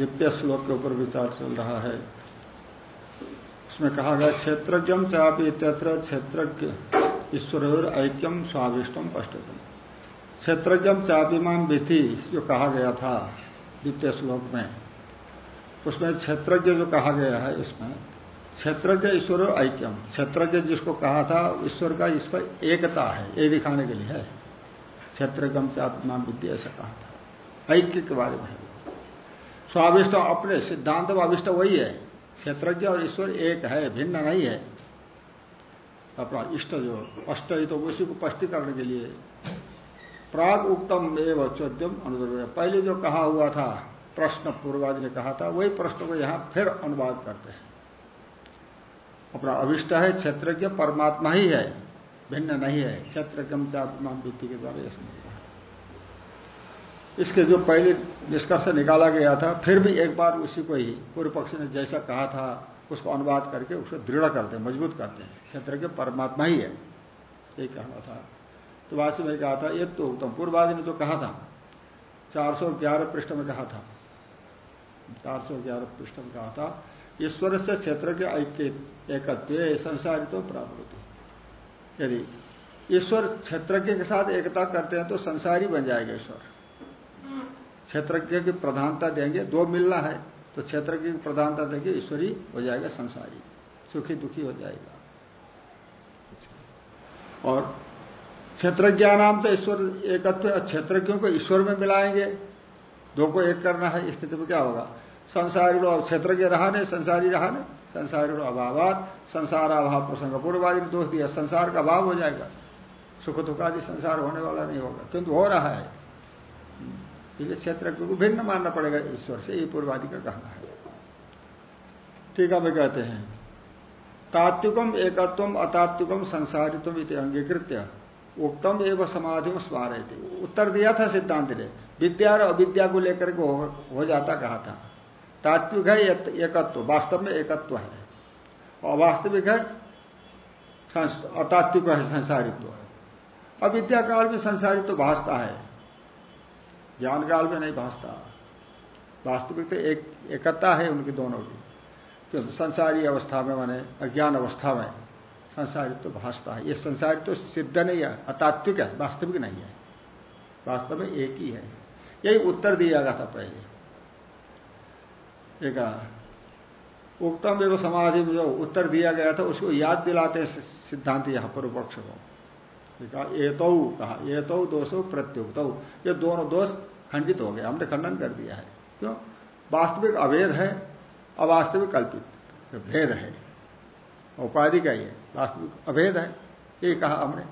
द्वितीय श्लोक के ऊपर विचार चल रहा है। उसमें कहा गया क्षेत्रज्ञम चापी इत्यत्र क्षेत्रज्ञ ईश्वर ऐक्यम स्वाभिष्टम स्पष्टतम क्षेत्रज्ञ चापिमान विधि, जो कहा गया था द्वितीय श्लोक में, उसमें क्षेत्रज्ञ जो कहा गया है, इसमें क्षेत्रज्ञ ईश्वर ऐक्यम क्षेत्रज्ञ जिसको कहा था, ईश्वर का इस पर एकता है, ये दिखाने के लिए है। क्षेत्रज्ञ चापिमान विधि, ऐसा कहा था। ऐक्य के बारे में स्वाभिष्ट अपने सिद्धांत अभिष्ट वही है। क्षेत्रज्ञ और ईश्वर एक है, भिन्न नहीं है। अपना इष्ट जो अष्ट तो उसी को स्पष्टी करने के लिए। प्राग उत्तम एवं चौद्यम अनुदर्भ पहले जो कहा हुआ था, प्रश्न पूर्वाज ने कहा था, वही प्रश्न को यहाँ फिर अनुवाद करते हैं। अपना अभिष्ट है, क्षेत्रज्ञ परमात्मा ही है, भिन्न नहीं है। क्षेत्रज्ञ चात्मा वृत्ति के द्वारा समझ। इसके जो पहले निष्कर्ष निकाला गया था, फिर भी एक बार उसी को ही पूर्व पक्ष ने जैसा कहा था, उसको अनुवाद करके उसको दृढ़ करते हैं मज़बूत करते हैं क्षेत्र के परमात्मा ही है। ये कहना था। तो वासी में कहा था, ये तो उत्तम पूर्वादि ने जो कहा था। 411 पृष्ठ में कहा था। 411 पृष्ठ में कहा था, ईश्वर से क्षेत्र के ऐक्य, एकत्व संसारित प्रावृत्ति यदि ईश्वर क्षेत्र के साथ एकता करते हैं तो संसारी बन जाएगा ईश्वर। क्षेत्रज्ञ की प्रधानता देंगे, दो मिलना है तो क्षेत्रज्ञ की प्रधानता देंगे, ईश्वरी हो जाएगा संसारी, सुखी दुखी हो जाएगा। और क्षेत्रज्ञा नाम तो ईश्वर एकत्व क्षेत्रज्ञों को ईश्वर में मिलाएँगे, दो को एक करना है स्थिति में क्या होगा? संसारी लोग क्षेत्रज्ञ रहा नहीं, संसारी रहा नहीं, संसारी अभाव संसार अभाव प्रसंग पूर्वादि ने दोष दिया, संसार का अभाव हो जाएगा, सुख दुख आदि संसार होने वाला नहीं होगा, किंतु हो रहा है। इसलिए क्षेत्र को भिन्न मानना पड़ेगा ईश्वर से, ये पूर्वादि का कहना है। ठीक है कहते हैं। तात्विकम एकत्वम अतात्विकम संसारित्व इत अंगीकृत्य। उक्तम एवं समाधि स्मारे थे उत्तर दिया था सिद्धांत ने। विद्या और अविद्या को लेकर के हो जाता कहा था। तात्विक है एकत्व। वास्तव में एकत्व है। अवास्तविक है अतात्विक है, संसारित्व अविद्या काल में संसारित्व भाषता है। ज्ञान काल में नहीं भाषता वास्तविक तो एक, एकता है उनकी दोनों की। क्यों? संसारी अवस्था में माने अज्ञान अवस्था में संसारित तो भाषता है। ये संसारित तो सिद्ध नहीं है, अतात्विक है, वास्तविक नहीं है। वास्तव में एक ही है। यही उत्तर दिया गया था पहले। एक उत्तम एवं समाधि में जो उत्तर दिया गया था, उसको याद दिलाते सिद्धांत यहाँ पर पक्ष को कहा ये तो कहा ये तो दोषो प्रत्युक्त। ये दोनों दोष खंडित हो गया, हमने खंडन कर दिया है। क्यों? वास्तविक अभेद है, अवास्तविक कल्पित। भेद है। उपाधि का ये वास्तविक अभेद है, ये कहा हमने।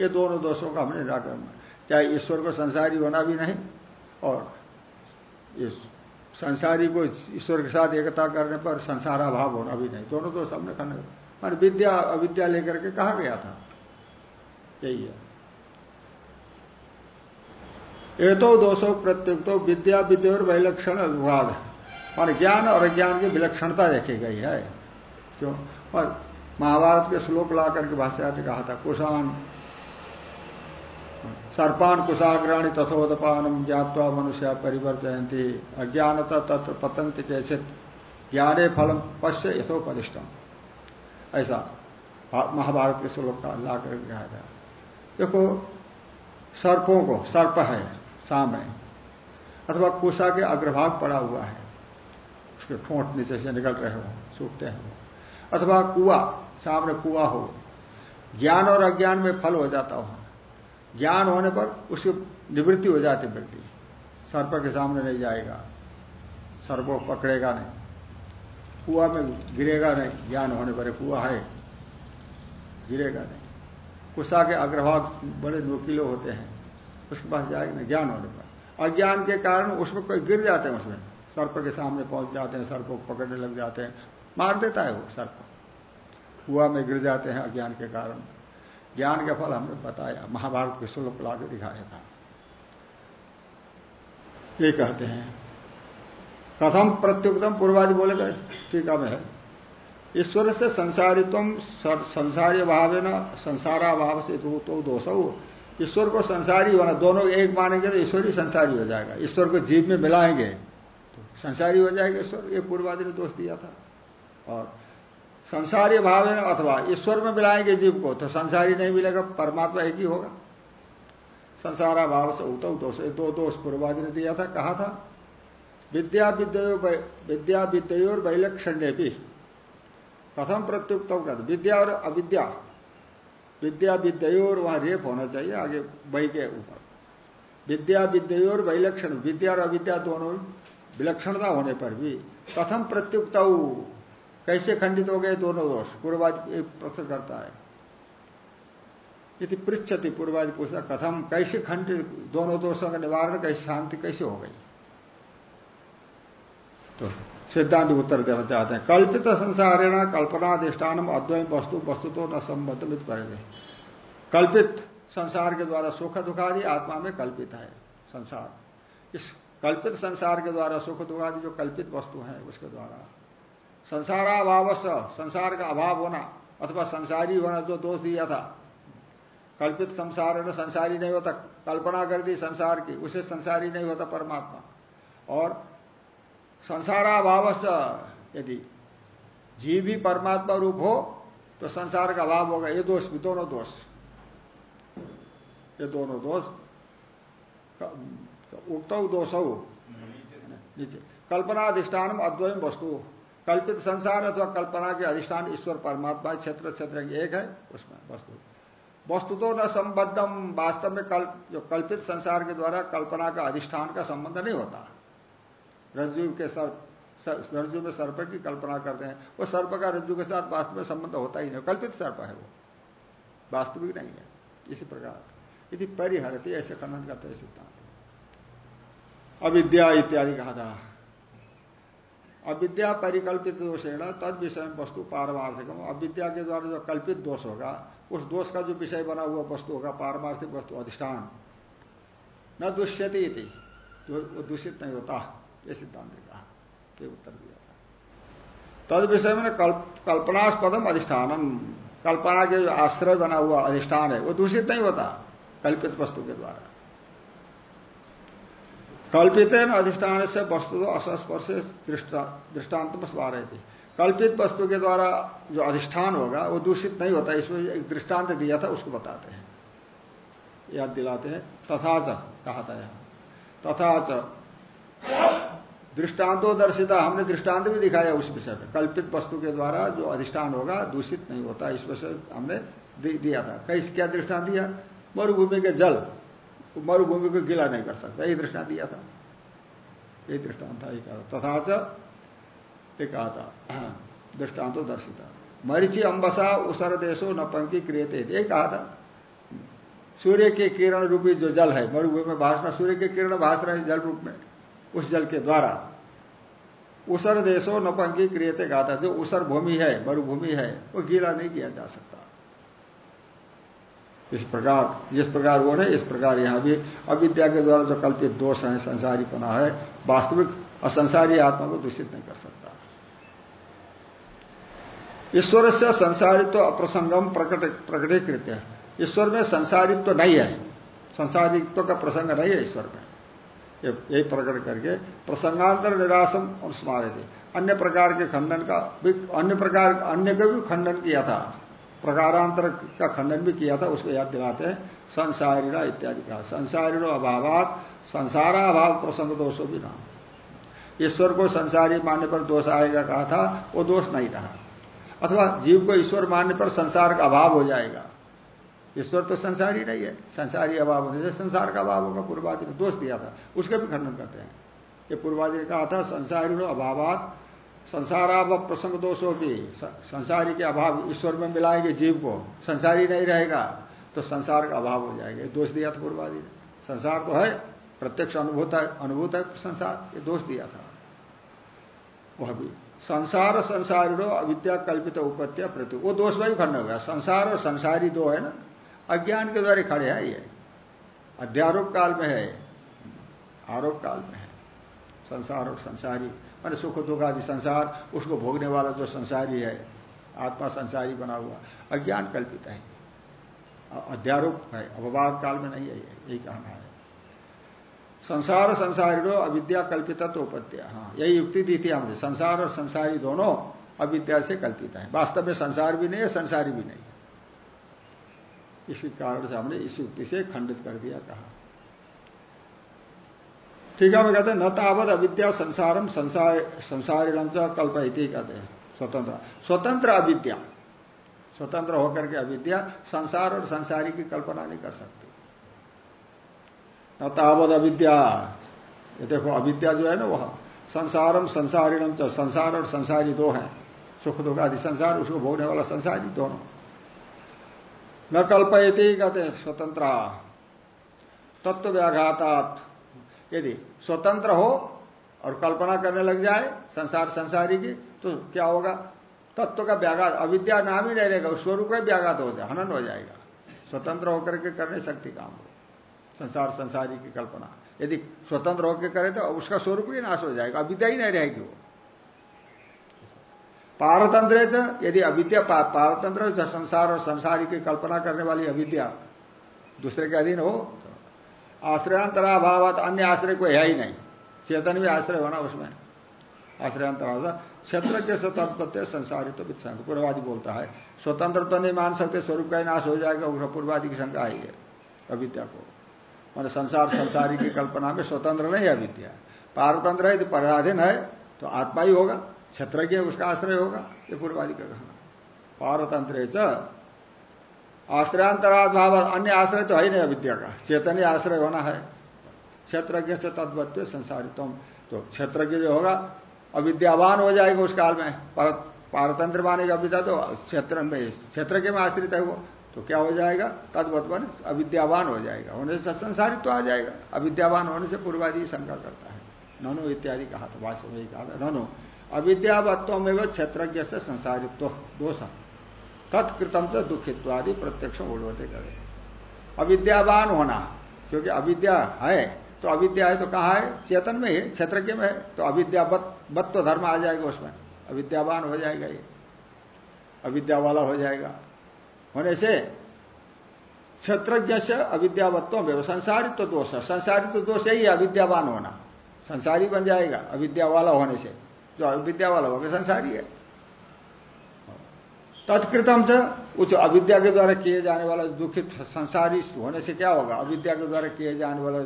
ये दोनों दोषों का हमने निराकरण चाहे ईश्वर को संसारी होना भी नहीं, और इस संसारी को ईश्वर के साथ एकता करने पर संसाराभाव होना भी नहीं, दोनों दोष हमने खंडन मान विद्या, अविद्या लेकर के कहा गया था। यही है। ये तो दोषो प्रत्युक्तो विद्या विद्या और विलक्षण विभाग और ज्ञान और अज्ञान की विलक्षणता देखी गई है। क्यों? महाभारत के श्लोक ला करके भाषा ने कहा था, कुशान, सर्पान कुशाग्राणी तथोदपानम ज्ञातवा मनुष्य परिवर्तयंती अज्ञानता तत्र पतंत कैसे ज्ञाने फलम पश्य यथोपदिष्टम ऐसा महाभारत के श्लोक का ला करके कहा था। देखो, सर्पों को, सर्प है। सामने अथवा कुशा के अग्रभाग पड़ा हुआ है। उसके ठोंठ नीचे से निकल रहे हो, सूखते हैं अथवा कुआ, सामने कुआ हो। ज्ञान और अज्ञान में फल हो जाता हो। ज्ञान होने पर उसकी निवृत्ति हो जाती व्यक्ति। सर्प के सामने नहीं जाएगा। सर्प पकड़ेगा नहीं। कुआ में गिरेगा नहीं। ज्ञान होने पर कुआ है। गिरेगा नहीं। कुशा के अग्रभाग बड़े नुकीले होते हैं। उसके पास जाएगा ज्ञान होने पर। अज्ञान के कारण उसमें कोई गिर जाते हैं उसमें। सर्प के सामने पहुँच जाते हैं, सर्प को पकड़ने लग जाते हैं। मार देता है वो सर्प हुआ में गिर जाते हैं अज्ञान के कारण। ज्ञान का फल हमने बताया, महाभारत के श्लोक ला के दिखाया था। ये कहते हैं प्रथम प्रत्युक्तम पूर्वादि बोले गए? टीका में है। ईश्वर से संसारित्व संसारी भाव ना संसाराभाव से तो दोष हो ईश्वर को संसारी होना, दोनों एक मानेंगे तो ईश्वर ही संसारी हो जाएगा। ईश्वर को जीव में मिलाएँगे तो संसारी हो जाएगा ईश्वर। ये पूर्वादि ने दोष दिया था। और संसारी भाव है अथवा ईश्वर में मिलाएँगे जीव को तो संसारी नहीं मिलेगा, परमात्मा एक ही होगा। संसारा भाव से उत दोष दो दोष पूर्वादि ने दिया था, कहा था, विद्या विद्यो विद्या विद्योर वैलक्षण्य भी प्रथम प्रत्युक्त विद्या और अविद्या। विद्या विद्योर वहाँ रेप होना चाहिए, आगे वही के ऊपर। विद्या विद्योर वैलक्षण विद्या और अविद्या दोनों विलक्षणता होने पर भी प्रथम प्रत्युक्त। कैसे खंडित हो गए दोनों दोष? पूर्वादि एक प्रश्न करता है। यदि पृछति पूर्वादि पूछता, कथम कैसे खंडित, दोनों दोषों का निवारण, कैसे शांति कैसे हो गई? तो सिद्धांत उत्तर देना चाहते हैं। कल्पित संसारेण कल्पनाधिष्ठान अद्वैत वस्तु वस्तु तो न संबंधित करेंगे। कल्पित संसार के द्वारा सुख दुखादि आत्मा में कल्पित है संसार। इस कल्पित संसार के द्वारा सुख दुखादि जो कल्पित वस्तु है, उसके द्वारा। संसाराभाव संसार का अभाव होना अथवा संसारी होना जो दोष दिया था, कल्पित संसार संसारी नहीं होता, कल्पना कर दी संसार की, उसे संसारी नहीं होता परमात्मा। और संसाराभाव यदि जीव भी परमात्मा रूप हो तो संसार का अभाव होगा ये दोष भी दोनों दोष। ये दोनों दोष उक्त दोष। हो नीचे। कल्पना अधिष्ठान अद्वैम वस्तु। कल्पित संसार अथवा कल्पना के अधिष्ठान ईश्वर परमात्मा क्षेत्र क्षेत्र एक है उसमें वस्तु। वस्तु तो न संबद्धम वास्तव में कल, जो कल्पित संसार के द्वारा कल्पना का अधिष्ठान का संबंध नहीं होता। रज्जु के सर्प रज्जु में सर्प की कल्पना करते हैं। वो सर्प का रज्जु के साथ वास्तव में संबंध होता ही नहीं। कल्पित सर्प है वो। वास्तविक नहीं है। इसी प्रकार। यदि परिहरती, ऐसे खनन करते हैं सिद्धांत। अविद्या इत्यादि कहा था। अविद्या परिकल्पित दोष है ना तद विषय में वस्तु पारमार्थिक। अविद्या के द्वारा जो कल्पित दोष होगा, उस दोष का जो विषय बना हुआ वस्तु होगा, पारमार्थिक वस्तु, अधिष्ठान। न दुष्यति जो दूषित नहीं होता। ये सिद्धांत ने कहा ये उत्तर दिया था। तद विषय में कल्पनास्पदम अधिष्ठानम। कल्पना के जो आश्रय बना हुआ अधिष्ठान है, वो दूषित नहीं होता, कल्पित वस्तु के द्वारा। कल्पित अधिष्ठान से वस्तु तो असस्पर्श दृष्टांत में सवा रहे थे कल्पित वस्तु के द्वारा जो अधिष्ठान होगा, वो दूषित नहीं होता, इसमें एक दृष्टांत दिया था, उसको बताते हैं। याद दिलाते हैं, तथा कहा था यहाँ। तथा दृष्टांतो दर्शिता हमने दृष्टांत भी दिखाया उस विषय में कल्पित वस्तु के द्वारा जो अधिष्ठान होगा, दूषित नहीं होता, इस विषय हमने दिया था। कई क्या दृष्टांत दिया? मरुभूमि के जल। मरुभूमि को गिला नहीं कर सकता। यही दृष्टांत दिया था। यही दृष्टांत था, एक तथा च कहा था दृष्टांतो दर्शिता मरीची अंबसा उसर देशो न पंक्ति क्रियते ये कहा था सूर्य के किरण रूपी जो जल है, मरुभूमि में भाषण, सूर्य के किरण भाष रहे जल रूप में। उस जल के द्वारा। उसर देशो नपंकी क्रियते था जो उसर भूमि है, मरुभूमि है, वो गीला नहीं किया जा सकता। इस प्रकार, जिस प्रकार वो है इस प्रकार यहाँ भी अविद्या के द्वारा जो कल्पित दोष है, संसारी पना है, वास्तविक असंसारी आत्मा को दूषित नहीं कर सकता। ईश्वर से संसारित्व तो अप्रसंगम प्रकट प्रकटीकृत है ईश्वर में संसारित्व तो नहीं है। संसारित्व तो का प्रसंग नहीं है ईश्वर में। यही प्रकट करके प्रसंगांतर निराशम और स्मारक अन्य प्रकार के खंडन का भी, अन्य प्रकार, अन्य का भी खंडन किया था। प्रकारांतर का खंडन भी किया था, उसको याद दिलाते हैं। संसारिणा इत्यादि का। संसारिणो अभावात संसाराभाव प्रसंग दोषो भी ना ईश्वर को संसारी मानने पर दोष आएगा कहा था, वो दोष नहीं रहा। अथवा जीव को ईश्वर मानने पर संसार का अभाव हो जाएगा। ईश्वर तो संसारी नहीं है। संसारी अभाव होने से संसार का अभाव होगा, पूर्वादि ने दोष दिया था, उसका भी खंडन करते हैं। ये पूर्वादि ने कहा था संसारी अभावात, संसाराव प्रसंग दोषों की संसारी के अभाव ईश्वर में मिलाएँगे जीव को, संसारी नहीं रहेगा तो संसार का अभाव हो जाएगा। दोष दिया था पूर्वादि ने। संसार तो है, प्रत्यक्ष अनुभूत है अनुभूत है, संसार, ये दोष दिया था। वह भी, संसार संसारिणो अविद्या कल्पित उपत्या प्रति, वो दोष में भी खंड हो गया। संसार और संसारी दो है ना? अज्ञान के द्वारा खड़े है ये। अध्यारोप काल में है आरोप काल में है। संसार और संसारी, मान सुख दुख आदि संसार, उसको भोगने वाला जो संसारी है, आत्मा संसारी बना हुआ, अज्ञान कल्पित है। अध्यारोप है, अपवाद काल में नहीं है यही कहना है। संसार संसारी अविद्या कल्पित तो उपत्या। हाँ यही युक्ति दी थी हमने। संसार और संसारी दोनों अविद्या से कल्पित है। वास्तव में संसार भी नहीं है, संसारी भी नहीं इसी कारण से हमने इस युक्ति से खंडित कर दिया कहा। ठीक है मैं कहते हैं, न तावत अविद्या संसारम संसार संसारिणम कल्पयती कहते हैं, स्वतंत्र। स्वतंत्र अविद्या। स्वतंत्र होकर के अविद्या, संसार और संसारी की कल्पना नहीं कर सकती। न तावत अविद्या। ये देखो, अविद्या जो है ना वह, संसारम संसारिणम संसार और संसारी दो हैं, सुख दुख आदि संसार, उसको भोगने वाला संसारी दोनों। न कल्पयती कहते स्वतंत्र। तत्व व्याघातात यदि स्वतंत्र हो और कल्पना करने लग जाए, संसार संसारी की तो क्या होगा? तत्व का व्याघात, अविद्या नाम ही नहीं रहेगा स्वरूप का व्याघात हो जाए, हनन हो जाएगा। स्वतंत्र होकर के करने सकती काम हो। संसार संसारी की कल्पना। यदि स्वतंत्र होकर करे तो उसका स्वरूप ही नाश हो जाएगा, अविद्या ही नहीं रहेगी वो। पारतंत्र यदि अविद्या पारतंत्र संसार और संसारी की कल्पना करने वाली अविद्या दूसरे के अधीन हो आश्रयांतराभाव अन्य आश्रय कोई है ही नहीं। चेतन भी आश्रय होना उसमें। आश्रयांतराभाव क्षेत्र के तत्पत्य संसारित तो वित्त बोलता है। स्वतंत्र तो नहीं मान सकते, स्वरूप का नाश हो जाएगा पूर्वादि की शंका आई है अविद्या को। मान संसार संसारी की कल्पना में स्वतंत्र नहीं है अविद्या। पारतंत्र है, यदि पराधीन है तो आत्मा ही होगा। क्षेत्रज्ञ उसका आश्रय होगा, ये पूर्वादि का कहना। पारतंत्र आश्रयांतराद भाव अन्य आश्रय तो है ही नहीं अविद्या का, चेतन आश्रय होना है। क्षेत्रज्ञ से तद्वत्व संसारितम तो क्षेत्रज्ञ जो होगा, अविद्यावान हो जाएगा उस काल में पारतंत्र मानेगा अविद्या तो क्षेत्र में, क्षेत्र के में आश्रित है वो तो क्या हो जाएगा? तद्वत्वन अविद्यावान हो जाएगा, होने से संसारित तो आ जाएगा, अविद्यावान होने से पूर्वादि शंका करता है। ननो इत्यादि कहा था, भाष्य में कहा था, ननो अविद्यावत्व में वह क्षेत्रज्ञ से संसारित्व, दोष। तत्कृतम से दुखित्वादि प्रत्यक्ष उड़वते करे अविद्यावान होना, क्योंकि अविद्या है तो अविद्या है तो कहा है? चेतन में है क्षेत्र में तो अविद्यावत तो धर्म आ जाएगा उसमें। अविद्यावान हो जाएगा ये। अविद्या वाला हो जाएगा। होने से क्षेत्रज्ञ से अविद्यावत्व में संसारित तो दोष। है संसारित तो दोष यही अविद्यावान होना। संसारी बन जाएगा अविद्या वाला होने से। जो अविद्या वाला होगा संसारी है। तत्कृतम से उस अविद्या के द्वारा किए जाने वाला दुखित संसारी होने से क्या होगा? अविद्या के द्वारा किए जाने वाला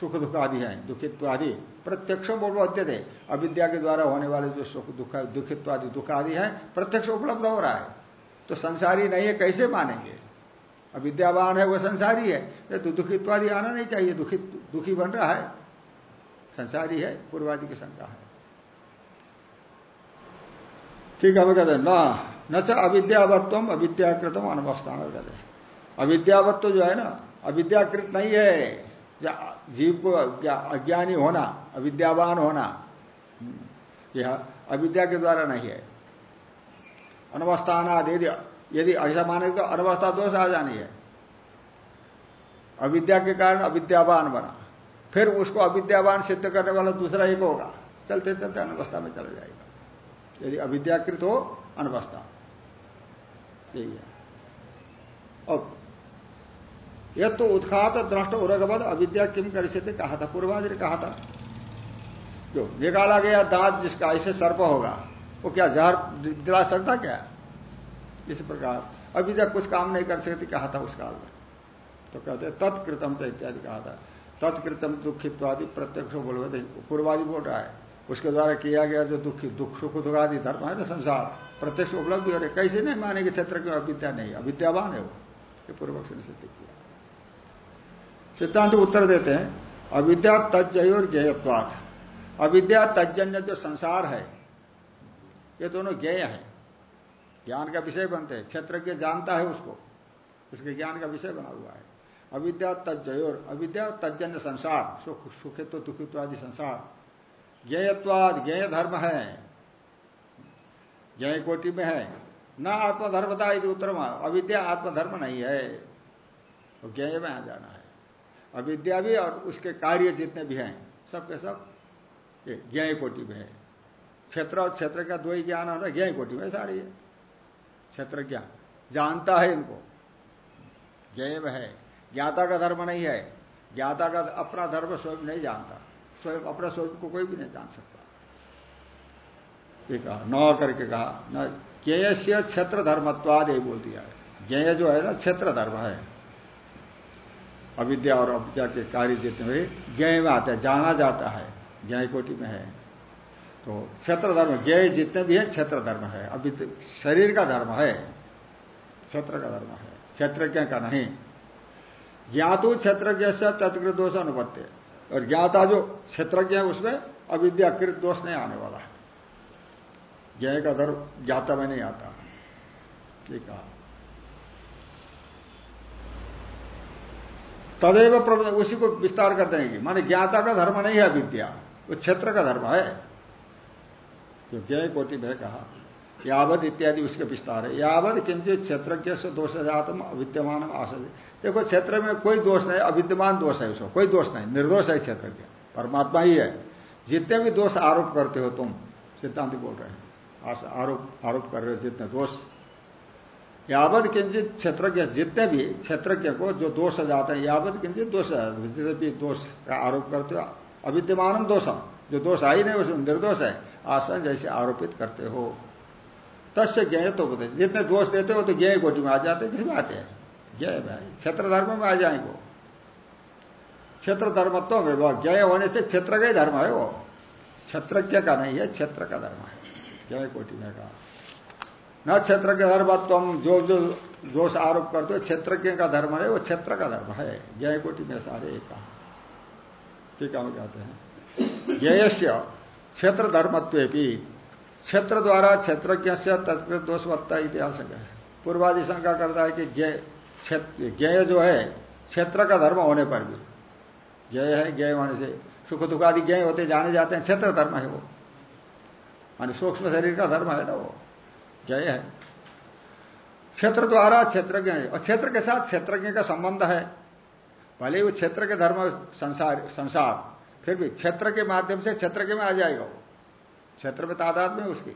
सुख दुख आदि है दुखित्व आदि। प्रत्यक्ष अद्य थे। अविद्या के द्वारा होने वाले जो सुख दुख दुखित्व आदि, दुख आदि है, प्रत्यक्ष उपलब्ध हो रहा है। तो संसारी नहीं है, कैसे मानेंगे? अविद्यावान है वह संसारी है। तो दुखित्व आदि आना नहीं चाहिए, दुखित, दुखी बन रहा है। संसारी है, पूर्वादि की शंका है। ठीक है कहते न न। च अविद्यावत्व अविद्याकृतम अनवस्थान कहते अविद्यावत्व जो है ना, अविद्याकृत नहीं है। जीव को अज्ञानी होना, अविद्यावान होना यह अविद्या के द्वारा नहीं है। अनवस्थान यदि यदि ऐसा माने तो अनवस्था दोष आ जानी है। अविद्या के कारण अविद्यावान बना। फिर उसको अविद्यावान सिद्ध करने वाला दूसरा एक होगा। चलते चलते अनवस्था में चला जाएगा। यदि अविद्याकृत हो, अनवस्था। यही है। अब, यह तो उत्खात दृष्ट उरगबद अविद्या किम कर सकते कहा था पूर्वाज ने कहा था। जो निकाला गया दांत जिसका ऐसे सर्प होगा, वो क्या जहर दिला सकता क्या? इस प्रकार। अविद्या कुछ काम नहीं कर सकती, कहा था उस काल में। तो कहते तत्कृतम तो इत्यादि कहा था। तत्कृतम दुखित्वादि प्रत्यक्ष बोल पूर्वादि बोल रहा है। उसके द्वारा किया गया जो दुखी, दुख सुख दुखादि धर्म है ना संसार। प्रत्यक्ष उपलब्धि हो रहे कैसे नहीं माने मानेंगे क्षेत्र की अविद्या नहीं अविद्यावान है वो। ये पूर्वक ने सिद्ध किया। सिद्धांत उत्तर देते हैं, अविद्या तजय और ज्ञेयत्वात। अविद्या तजन्य जो संसार है, ये दोनों ज्ञेय है। ज्ञान का विषय बनते हैं क्षेत्रज्ञ जानता है उसको, उसके ज्ञान का विषय बना हुआ है। अविद्या तजयोर अविद्या तजन्य संसार, सुख, सुखित्व, दुखित्व आदि संसार ज्ञेयत्वाद ज्ञेय धर्म है। ज्ञ कोटि में है। न आत्मधर्मता यदि उत्तरम अविद्या आत्मधर्म नहीं है। तो ज्ञ में आ जाना है। अविद्या भी और उसके कार्य जितने भी हैं सब के सब ज्ञ कोटि में है। क्षेत्र और क्षेत्र का दो ही ज्ञान होना ज्ञ कोटि में सारी है। क्षेत्र ज्ञान। जानता है इनको। ज्ञ है। ज्ञाता का धर्म नहीं है। ज्ञाता का अपना धर्म स्वयं नहीं जानता। स्वयं, अपना स्वरूप को कोई भी नहीं जान सकता। ये कहा, नौ करके कहा, न ज्ञेय से क्षेत्र धर्मत्वाद ये बोल दिया है। ज्ञेय जो है ना क्षेत्र धर्म है। अविद्या और अविद्या के कार्य जितने हुए ज्ञ में आते हैं, जाना जाता है ज्ञ कोटि में है। तो क्षेत्र धर्म ज्ञ जितने भी है क्षेत्र धर्म है। अभी शरीर का धर्म है, क्षेत्र का धर्म है। क्षेत्रज्ञ का नहीं? ज्ञातु क्षेत्रज्ञ से तत्कृत दोष अनुपत्य और ज्ञाता जो क्षेत्रज्ञ है उसमें अविद्याकृत दोष नहीं आने वाला है। ज्ञ का धर्म ज्ञाता में नहीं आता। ठीक है तदेव उसी को विस्तार कर देंगे। माने ज्ञाता का धर्म नहीं है विद्या वो क्षेत्र का धर्म है। जो ज्ञ कोटि में कहा। यावत इत्यादि उसके विस्तार है। यावत किंचित क्षेत्र से दोष जातम अविद्यमान आशा देखो, क्षेत्र में कोई दोष नहीं, अविद्यमान दोष है उसको कोई दोष नहीं, निर्दोष है क्षेत्र के। परमात्मा ही है। जितने भी दोष आरोप करते हो तुम, सिद्धांत बोल रहे हैं आरोप आरोप कर रहे हो जितने दोष। यावत किंचित क्षेत्रज्ञ जितने भी क्षेत्रज्ञ को जो दोष जाते हैं, यावत किंचित दोष जितने भी दोष का आरोप करते हो अविद्यमान दोषम, जो दोष आई नहीं उसमें निर्दोष है। आसन जैसे आरोपित करते हो। तस्य ज्ञ तो बोलते जितने दोष देते हो तो ज्ञ कोटि में आ जाते किसमें बात है। जय भाई, क्षेत्र धर्म में आ जाएँगे क्षेत्र धर्मत्व में वो जय होने से क्षेत्र का ही धर्म है वो। क्षेत्रज्ञ का नहीं है, क्षेत्र का धर्म है। जय कोटि में कहा। न क्षेत्र के धर्मत्व जो जो दोष आरोप करते हो, क्षेत्रज्ञ का धर्म है, वो क्षेत्र का धर्म है। जय कोटि में सारे एक कहा। ठीक है कहते हैं। जयस्य क्षेत्र धर्मत्व क्षेत्र द्वारा क्षेत्रज्ञ से तत्कृत दोषवत्ता इतिहास है। पूर्वादि शंका करता है कि ज्ञ जो है, क्षेत्र का धर्म होने पर भी ज्ञ है ज्ञ होने से सुख दुख आदि ज्ञ होते जाने जाते हैं, क्षेत्र धर्म है वो। मानी सूक्ष्म शरीर का धर्म है ना वो जय है। क्षेत्र द्वारा क्षेत्रज्ञ, और क्षेत्र के साथ क्षेत्रज्ञ का संबंध है। भले ही वो क्षेत्र के धर्म संसार संसार, फिर भी क्षेत्र के माध्यम से क्षेत्र के में आ जाएगा वो। क्षेत्र में तादाद में उसकी।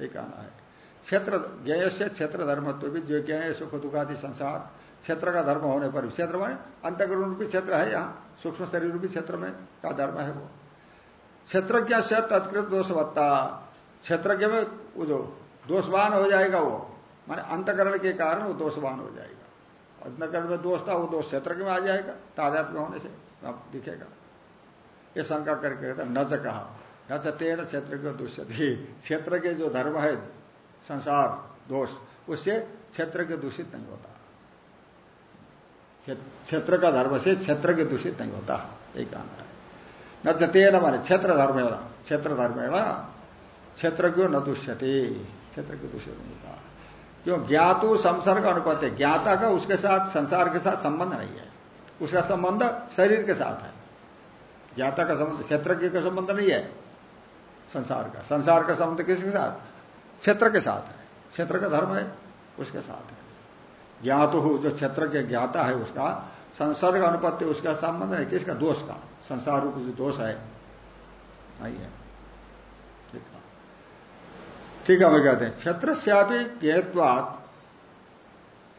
ये कहना है। क्षेत्र ज्ञ से क्षेत्र धर्मत्व भी, जो ज्ञ सुख दुखादि संसार, क्षेत्र का धर्म होने पर क्षेत्र में अंतग्रह रूपी क्षेत्र है यहाँ, सूक्ष्म शरीर रूपी क्षेत्र में का धर्म है वो। क्षेत्रज्ञ से तत्कृत दोषवत्ता। क्षेत्रज्ञ में वो जो दोषवान हो जाएगा वो, माने अंतकरण के कारण वो दोषवान हो जाएगा। अंतकरण में दोष था, वो दोष क्षेत्र में आ जाएगा तादात में होने से अब दिखेगा। ये शंका करके कहता न कहा। न तेरह क्षेत्र के दुष्य क्षेत्र के जो धर्म है, संसार, दोष, उससे क्षेत्र के दूषित नहीं होता। क्षेत्र का धर्म से क्षेत्र के दूषित नहीं होता, एक कहना है। न जतेन माने क्षेत्र धर्म क्षेत्र धर्म क्षेत्र क्यों न दुष्यते क्षेत्र के दूषित नहीं होता। क्यों? ज्ञातु संसर्ग अनुपत है ज्ञाता का उसके साथ, संसार के साथ संबंध नहीं है। उसका संबंध शरीर के साथ है। ज्ञाता का संबंध क्षेत्र का संबंध नहीं है। संसार का। संसार का संबंध किसके साथ? क्षेत्र के साथ है। क्षेत्र का धर्म है, उसके साथ है। ज्ञात हो, जो क्षेत्र के ज्ञाता है उसका, संसर्ग अनुपत्ति उसका संबंध है किसका? दोष का। संसार रूप जो दोष है, नहीं है। ठीक है। ठीक है हम कहते हैं, क्षेत्र से ज्ञत्वात,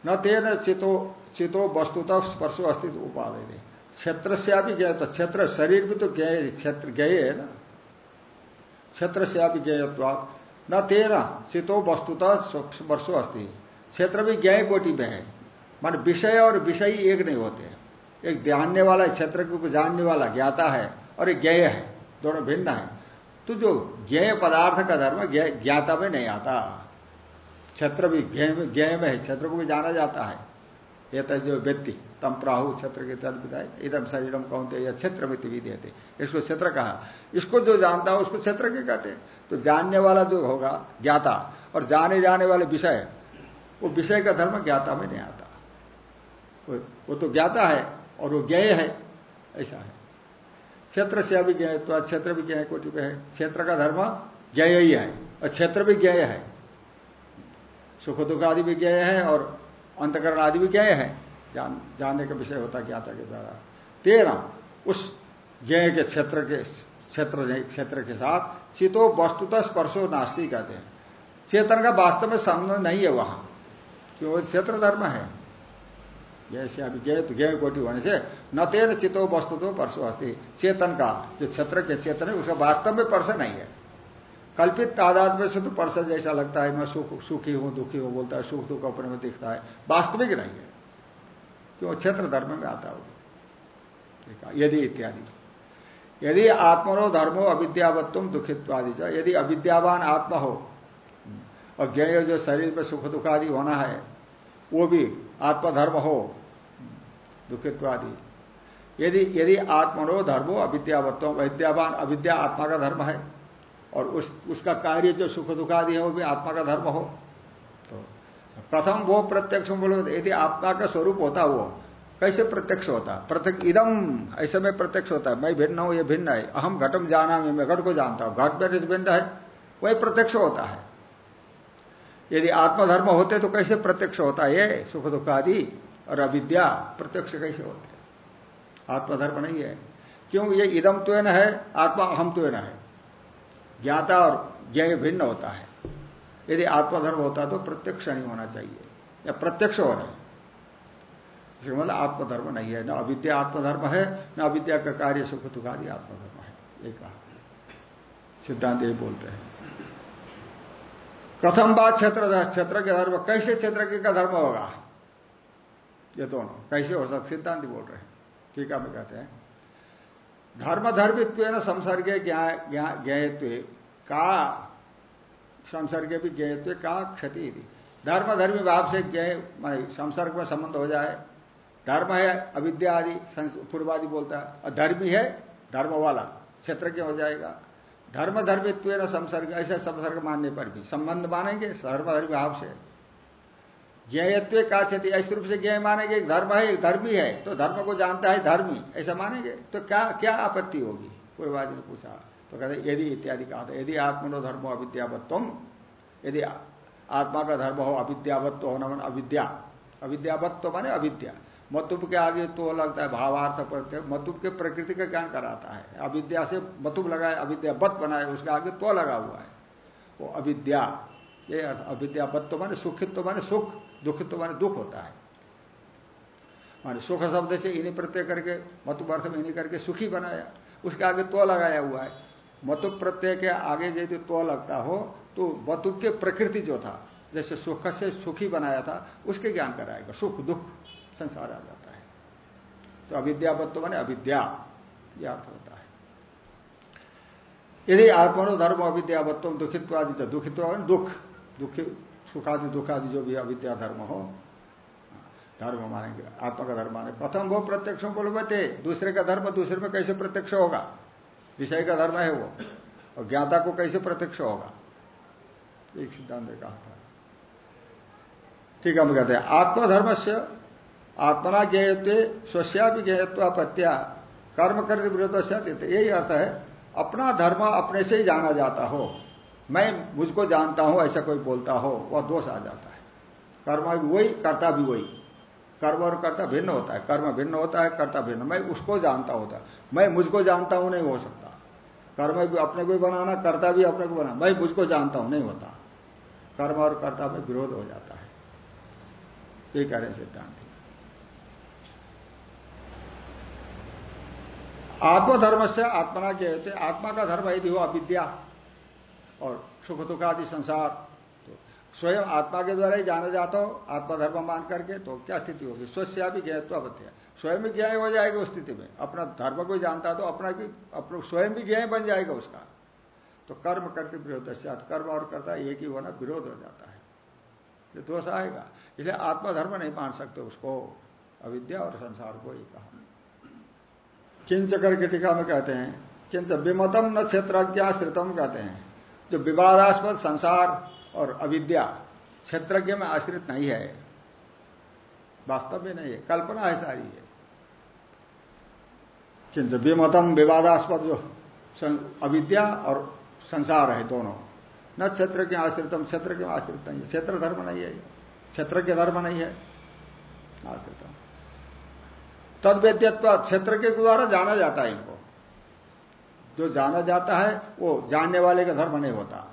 न तेन चितो चितो वस्तुतः स्पर्शो अस्तित्व उपाधि क्षेत्र से भी तो क्षेत्र शरीर भी तो ज्ञ क्षेत्र ज्ञ है ना? क्षेत्र से आप ज्ञत्वात न तेरह चितो वस्तुतः वर्षो अस्थि क्षेत्र भी ज्ञाय कोटि में है। मान विषय और विषय एक नहीं होते। एक जानने वाला क्षेत्र को जानने वाला, ज्ञाता है और एक ज्ञ है। दोनों भिन्न है। तो जो ज्ञ पदार्थ का धर्म ज्ञाता में नहीं आता। क्षेत्र भी ज्ञ में है। क्षेत्र को भी जाना जाता है। जो व्यक्ति तम प्राहु क्षेत्र के तद विदाय इदम शरीरम कौनते या क्षेत्र में भी देते इसको क्षेत्र कहा। इसको जो जानता है, उसको क्षेत्र के कहते तो जानने वाला जो होगा, ज्ञाता, और जाने जाने वाले विषय, वो विषय का धर्म ज्ञाता में नहीं आता। वो तो ज्ञाता है, और वो ज्ञेय है, ऐसा है। क्षेत्र से अभी ज्ञ तो क्षेत्र भी ज्ञ कोटि पे है। क्षेत्र का धर्म ज्ञ ही है, और क्षेत्र भी ज्ञ है। सुख दुख आदि भी ज्ञ है, और अंतकरण आदि भी ज्ञ है? जान, जानने का विषय होता ज्ञाता के द्वारा। तेरा उस ज्ञ के क्षेत्र के क्षेत्र क्षेत्र के साथ चितो वस्तुतः स्पर्शो नास्ती कहते हैं। चेतन का वास्तव में संबंध नहीं है वहाँ क्यों क्षेत्र धर्म है। जैसे अभी गए तो गए कोटि होने से न तेन चितो वस्तु तो परसो अस्थि चेतन का जो क्षेत्र के चेतन है उसका वास्तव में परस नहीं है। कल्पित तादाद में से तो परस जैसा लगता है, मैं सुख, सुखी हूँ, दुखी हूँ, बोलता है, सुख दुख अपने में दिखता है। वास्तविक नहीं है। क्यों? क्षेत्र धर्म में आता हो? यदि इत्यादि। यदि आत्मनो धर्मो अविद्यावत्व दुखित्वादि यदि अविद्यावान आत्मा हो, और ज्ञ जो शरीर में सुख दुख आदि होना है, वो भी आत्मधर्म हो, दुखित्वादि। यदि यदि आत्मनो धर्मो अविद्यावत्व, विद्यावान, अविद्या आत्मा का धर्म है और उस, उसका कार्य जो सुख दुखादि है, वो भी आत्मा का धर्म हो। तो प्रथम वो प्रत्यक्ष बोलो, यदि आत्मा का स्वरूप होता वो, कैसे प्रत्यक्ष होता? प्रत्यक्ष इदम, ऐसे में प्रत्यक्ष होता है। मैं भिन्न हूँ, ये भिन्न है। अहम घटम जाना मैं घट को जानता हूँ। घट में भिन्न है, वही प्रत्यक्ष होता है। यदि आत्मधर्म होते तो कैसे प्रत्यक्ष होता है ये? सुख दुख आदि और अविद्या प्रत्यक्ष कैसे होते? आत्मधर्म नहीं है। क्यों? ये इदम तो है, आत्मा अहम तो है। ज्ञाता और ज्ञ भिन्न होता है। यदि आत्मधर्म होता तो प्रत्यक्ष नहीं होना चाहिए, या प्रत्यक्ष हो रहे इसका मतलब आत्मधर्म नहीं है, न अविद्या आत्मधर्म है, न अविद्या का कार्य सुख दुखादि आत्मधर्म है एक कहा। सिद्धांत ये बोलते हैं। प्रथम बात क्षेत्र क्षेत्र के धर्म, कैसे क्षेत्र के का धर्म होगा? ये दोनों, कैसे हो सकता सिद्धांत बोल रहे हैं। ठीक है कहते हैं। धर्म धर्मित्व न संसर्ग ज्ञायत्व। का संसर्ग भी ज्ञेयत्व, का क्षति धर्म धर्मी भाव से ज्ञ संसर्ग में संबंध हो जाए। धर्म है, अविद्या आदि पूर्वादि बोलता है। और धर्मी है धर्म वाला क्षेत्र हो जाएगा। धर्म धर्मित्व न संसर्ग, ऐसा संसर्ग मानने पर भी। संबंध मानेंगे धर्म भाव से। ज्ञेयत्व का क्षति ऐसे रूप से ज्ञ मानेंगे एक धर्म है एक धर्मी है तो धर्म को जानता है धर्मी, ऐसा मानेंगे तो क्या क्या आपत्ति होगी? पूर्वादि ने पूछा तो कहते यदि इत्यादि कहा था, यदि आत्मनो धर्म अविद्यावत्व, यदि आत्मा का धर्म हो अविद्यावत्व होना मन अविद्या, अविद्यावत्व माने अविद्या मतुब के आगे तो लगता है भावार्थ प्रत्यय मतुब के प्रकृति का ज्ञान कराता है, अविद्या से मतुब लगाए अविद्या बत बनाए, उसके आगे तो लगा हुआ है, वो अविद्या ये अविद्या बत्व माने सुखित्व माने सुख दुखित्व माने दुख होता है। माने सुख शब्द से इन्हीं प्रत्यय करके मतुब अर्थ में इन्हीं करके सुखी बनाया, उसके आगे तो लगाया हुआ है। मतु प्रत्यय के आगे यदि तो लगता हो तो मतुब के प्रकृति जो था, जैसे सुख से सुखी बनाया था, उसके ज्ञान कराएगा। सुख, दुख, संसार आ जाता है। तो अविद्यावत्व माने अविद्या यह अर्थ होता है। यदि आत्मनो धर्म अविद्यावत्व दुखित्व आदि दुखित्व दुख। दुखी, सुखादि दुखादि जो भी अविद्या धर्म हो, धर्म मानेंगे, आत्मा का धर्म माने प्रथम वो प्रत्यक्ष बोलते दूसरे का धर्म, दूसरे में कैसे प्रत्यक्ष होगा? विषय का धर्म है वो। और ज्ञाता को कैसे प्रत्यक्ष होगा? एक सिद्धांत कहा था। ठीक है, हम कहते हैं आत्मधर्म से आत्मना ज्ञेयत्व स्वस्या भी ज्ञेयत्व अपत्या कर्म कर विरोध यही अर्थ है, अपना धर्म अपने से ही जाना जाता हो। मैं मुझको जानता हूँ, ऐसा कोई बोलता हो, वह दोष आ जाता है। कर्म भी वही, कर्ता भी वही। कर्म और कर्ता भिन्न होता है। कर्म भिन्न होता है, कर्ता भिन्न। मैं उसको जानता होता मैं मुझको जानता हूँ, नहीं हो सकता। कर्म भी अपने को बनाना, कर्ता भी अपने को बनाना। मैं मुझको जानता हूँ, नहीं होता। कर्म और कर्ता में विरोध हो जाता है। ये कह रहे सिद्धांत। आत्मधर्म से आत्मना के होते आत्मा का धर्म यदि हो, अविद्या। और सुख दुख आदि संसार। तो स्वयं आत्मा के द्वारा ही जाना जाता हो, आत्मधर्म मान करके तो क्या स्थिति होगी? स्वस्या भी ज्ञत्व अवध्या। स्वयं भी ज्ञाय हो जाएगा उस स्थिति में। अपना धर्म को जानता तो अपना भी, अपना स्वयं भी ज्ञाय बन जाएगा उसका। तो कर्म करते विरोध कर्म और करता एक ही होना विरोध हो जाता है। ये दोष आएगा। इसलिए आत्मधर्म नहीं मान सकते उसको। अविद्या और संसार को ही कहा। किंच करके टीका में कहते हैं किंच विमतम न क्षेत्रज्ञा कहते हैं। जो विवादास्पद संसार और अविद्या क्षेत्रज्ञ में आश्रित नहीं है। वास्तव में नहीं है, कल्पना है सारी है। किंच विमतम विवादास्पद जो अविद्या और संसार है दोनों, न क्षेत्र के आश्रितम, क्षेत्र के आश्रित नहीं है। क्षेत्र धर्म नहीं है, क्षेत्र के धर्म नहीं है, आश्रितम। तद वेद्यत्व क्षेत्र के द्वारा जाना जाता है इनको। जो जाना जाता है, वो जानने वाले का धर्म नहीं होता।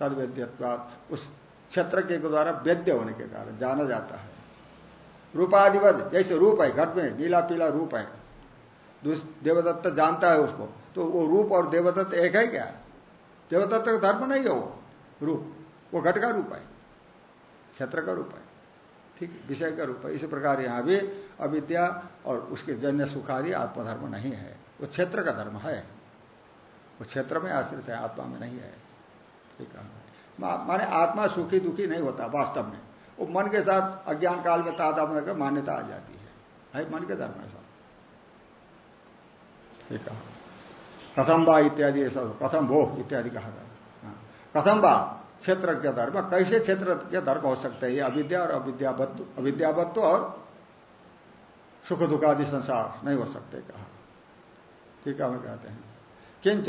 तद वेद्यत्व उस क्षेत्र के द्वारा वेद्य होने के कारण जाना जाता है। रूपाधिपत जैसे रूप है घट में नीला पीला रूप है। देवदत्त जानता है उसको तो वो रूप और देवदत्त एक है क्या? देवदत्त का धर्म नहीं है वो, रूप। वो घट का रूप है, क्षेत्र का रूप है। ठीक, विषय का रूप है। इसी प्रकार यहाँ भी अविद्या और उसके जन्य सुखारी आत्मधर्म नहीं है। वो क्षेत्र का धर्म है। वो क्षेत्र में आश्रित है, आत्मा में नहीं है। ठीक है। माने आत्मा सुखी दुखी नहीं होता वास्तव में। वो मन के साथ अज्ञान काल में तादात्म्य का मान्यता आ जाती है। है मन के धर्म ऐसा ठीक है कथम बा इत्यादि ऐसा कथम भो इत्यादि कहा हाँ। कथम बा क्षेत्र के धर्म। कैसे क्षेत्र के धर्म हो सकते हैं? ये अविद्या और अविद्यावत्व अविद्यावत्व और सुख दुखादि संसार नहीं हो सकते, कहा। ठीक है कहते हैं। किंच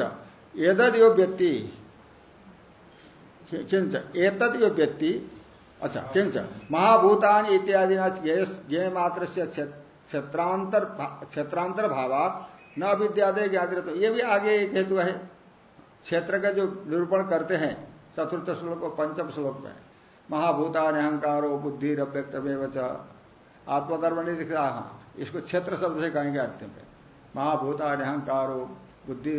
एदद यो व्यक्ति किंच एतद यो व्यक्ति अच्छा किंच, महाभूतान इत्यादि ज्ञ मात्र से क्षेत्रांतर क्षेत्रांतर भावात न अविद्यादय ज्ञात तो ये भी आगे एक हेतु है। क्षेत्र का जो निरूपण करते हैं, चतुर्थ श्लोक और पंचम श्लोक में, महाभूतान अहंकारो, बुद्धि अव्यक्त आत्मधर्म नहीं दिख रहा। हाँ इसको क्षेत्र शब्द से कहेंगे अंतिम में। महाभूतान अहंकारो बुद्धि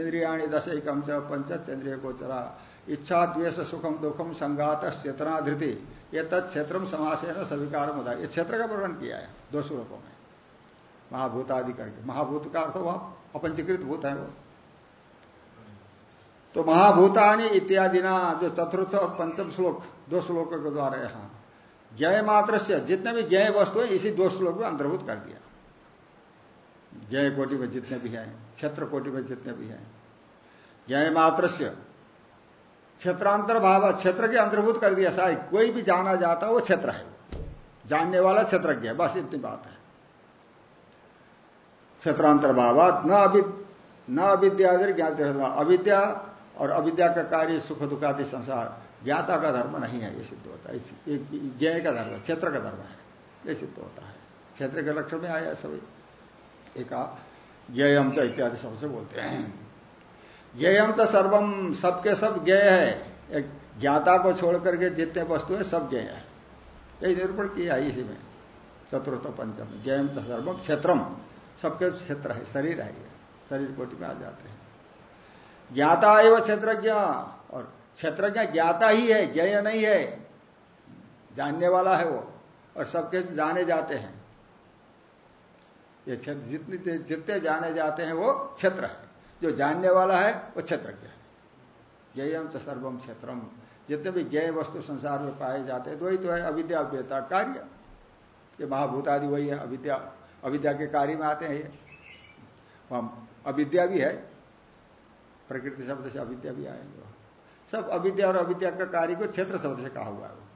इंद्रियाणी दश च पंच चंद्रिय गोचरा इच्छा द्वेष सुखम दुखम संगात चेतना धृति ये तत्क्षेत्र समास है न स्वीकार होता ये क्षेत्र का वर्णन किया है? दो श्लोकों में। महाभूत आदि करके महाभूत का अर्थ वह अपंचीकृत भूत है वो। तो महाभूतानी इत्यादि ना जो चतुर्थ और पंचम श्लोक, दो श्लोकों के द्वारा यहाँ। ज्ञ मात्र से जितने भी ज्ञ वस्तु है, इसी दो श्लोक में अंतर्भूत कर दिया। ज्ञ कोटि में जितने भी हैं, क्षेत्र कोटि में जितने भी हैं। ज्ञ मात्र से क्षेत्रांतर भाव, क्षेत्र के अंतर्भूत कर दिया सारी कोई भी जाना जाता वो क्षेत्र है। जानने वाला क्षेत्रज्ञ है, बस इतनी बात है। क्षेत्रांतर भाव न अभि न अविद्या अविद्या। और अविद्या का कार्य सुख दुखादि संसार। ज्ञाता का धर्म नहीं है, ये सिद्ध होता है। ज्ञ का धर्म, क्षेत्र का धर्म है, ये सिद्ध होता है। क्षेत्र के लक्षण में आया सभी। एक ज्ञम इत्यादि सबसे बोलते हैं। ज्ञम तो सर्वम, सबके सब ज्ञ है। एक ज्ञाता को छोड़ करके जितने वस्तु है, सब ज्ञ है। यही निरूपण किया है इसी में। चतुर्थ पंचम। ज्ञम तो सर्वम, क्षेत्रम। सबके क्षेत्र है, शरीर है शरीर कोटि में आ जाते हैं। ज्ञाता एवं क्षेत्रज्ञ और क्षेत्रज्ञ ज्ञाता ही है ज्ञ नहीं है। जानने वाला है वो और सबके जाने जाते हैं। ये क्षेत्र, जितने जितने जाने जाते हैं वो क्षेत्र है। जो जानने वाला है, वो क्षेत्रज्ञ है? ज्ञम तो सर्वम क्षेत्रम जितने भी ज्ञ वस्तु संसार में पाए जाते हैं तो वही तो है अविद्या अव्यता कार्य। ये महाभूत आदि वही है, अविद्या अविद्या के कार्य में आते हैं ये। अविद्या भी है, प्रकृति शब्द से अविद्या भी आएँगे सब अविद्या और अविद्या का कार्य को क्षेत्र शब्द से कहा हुआ है।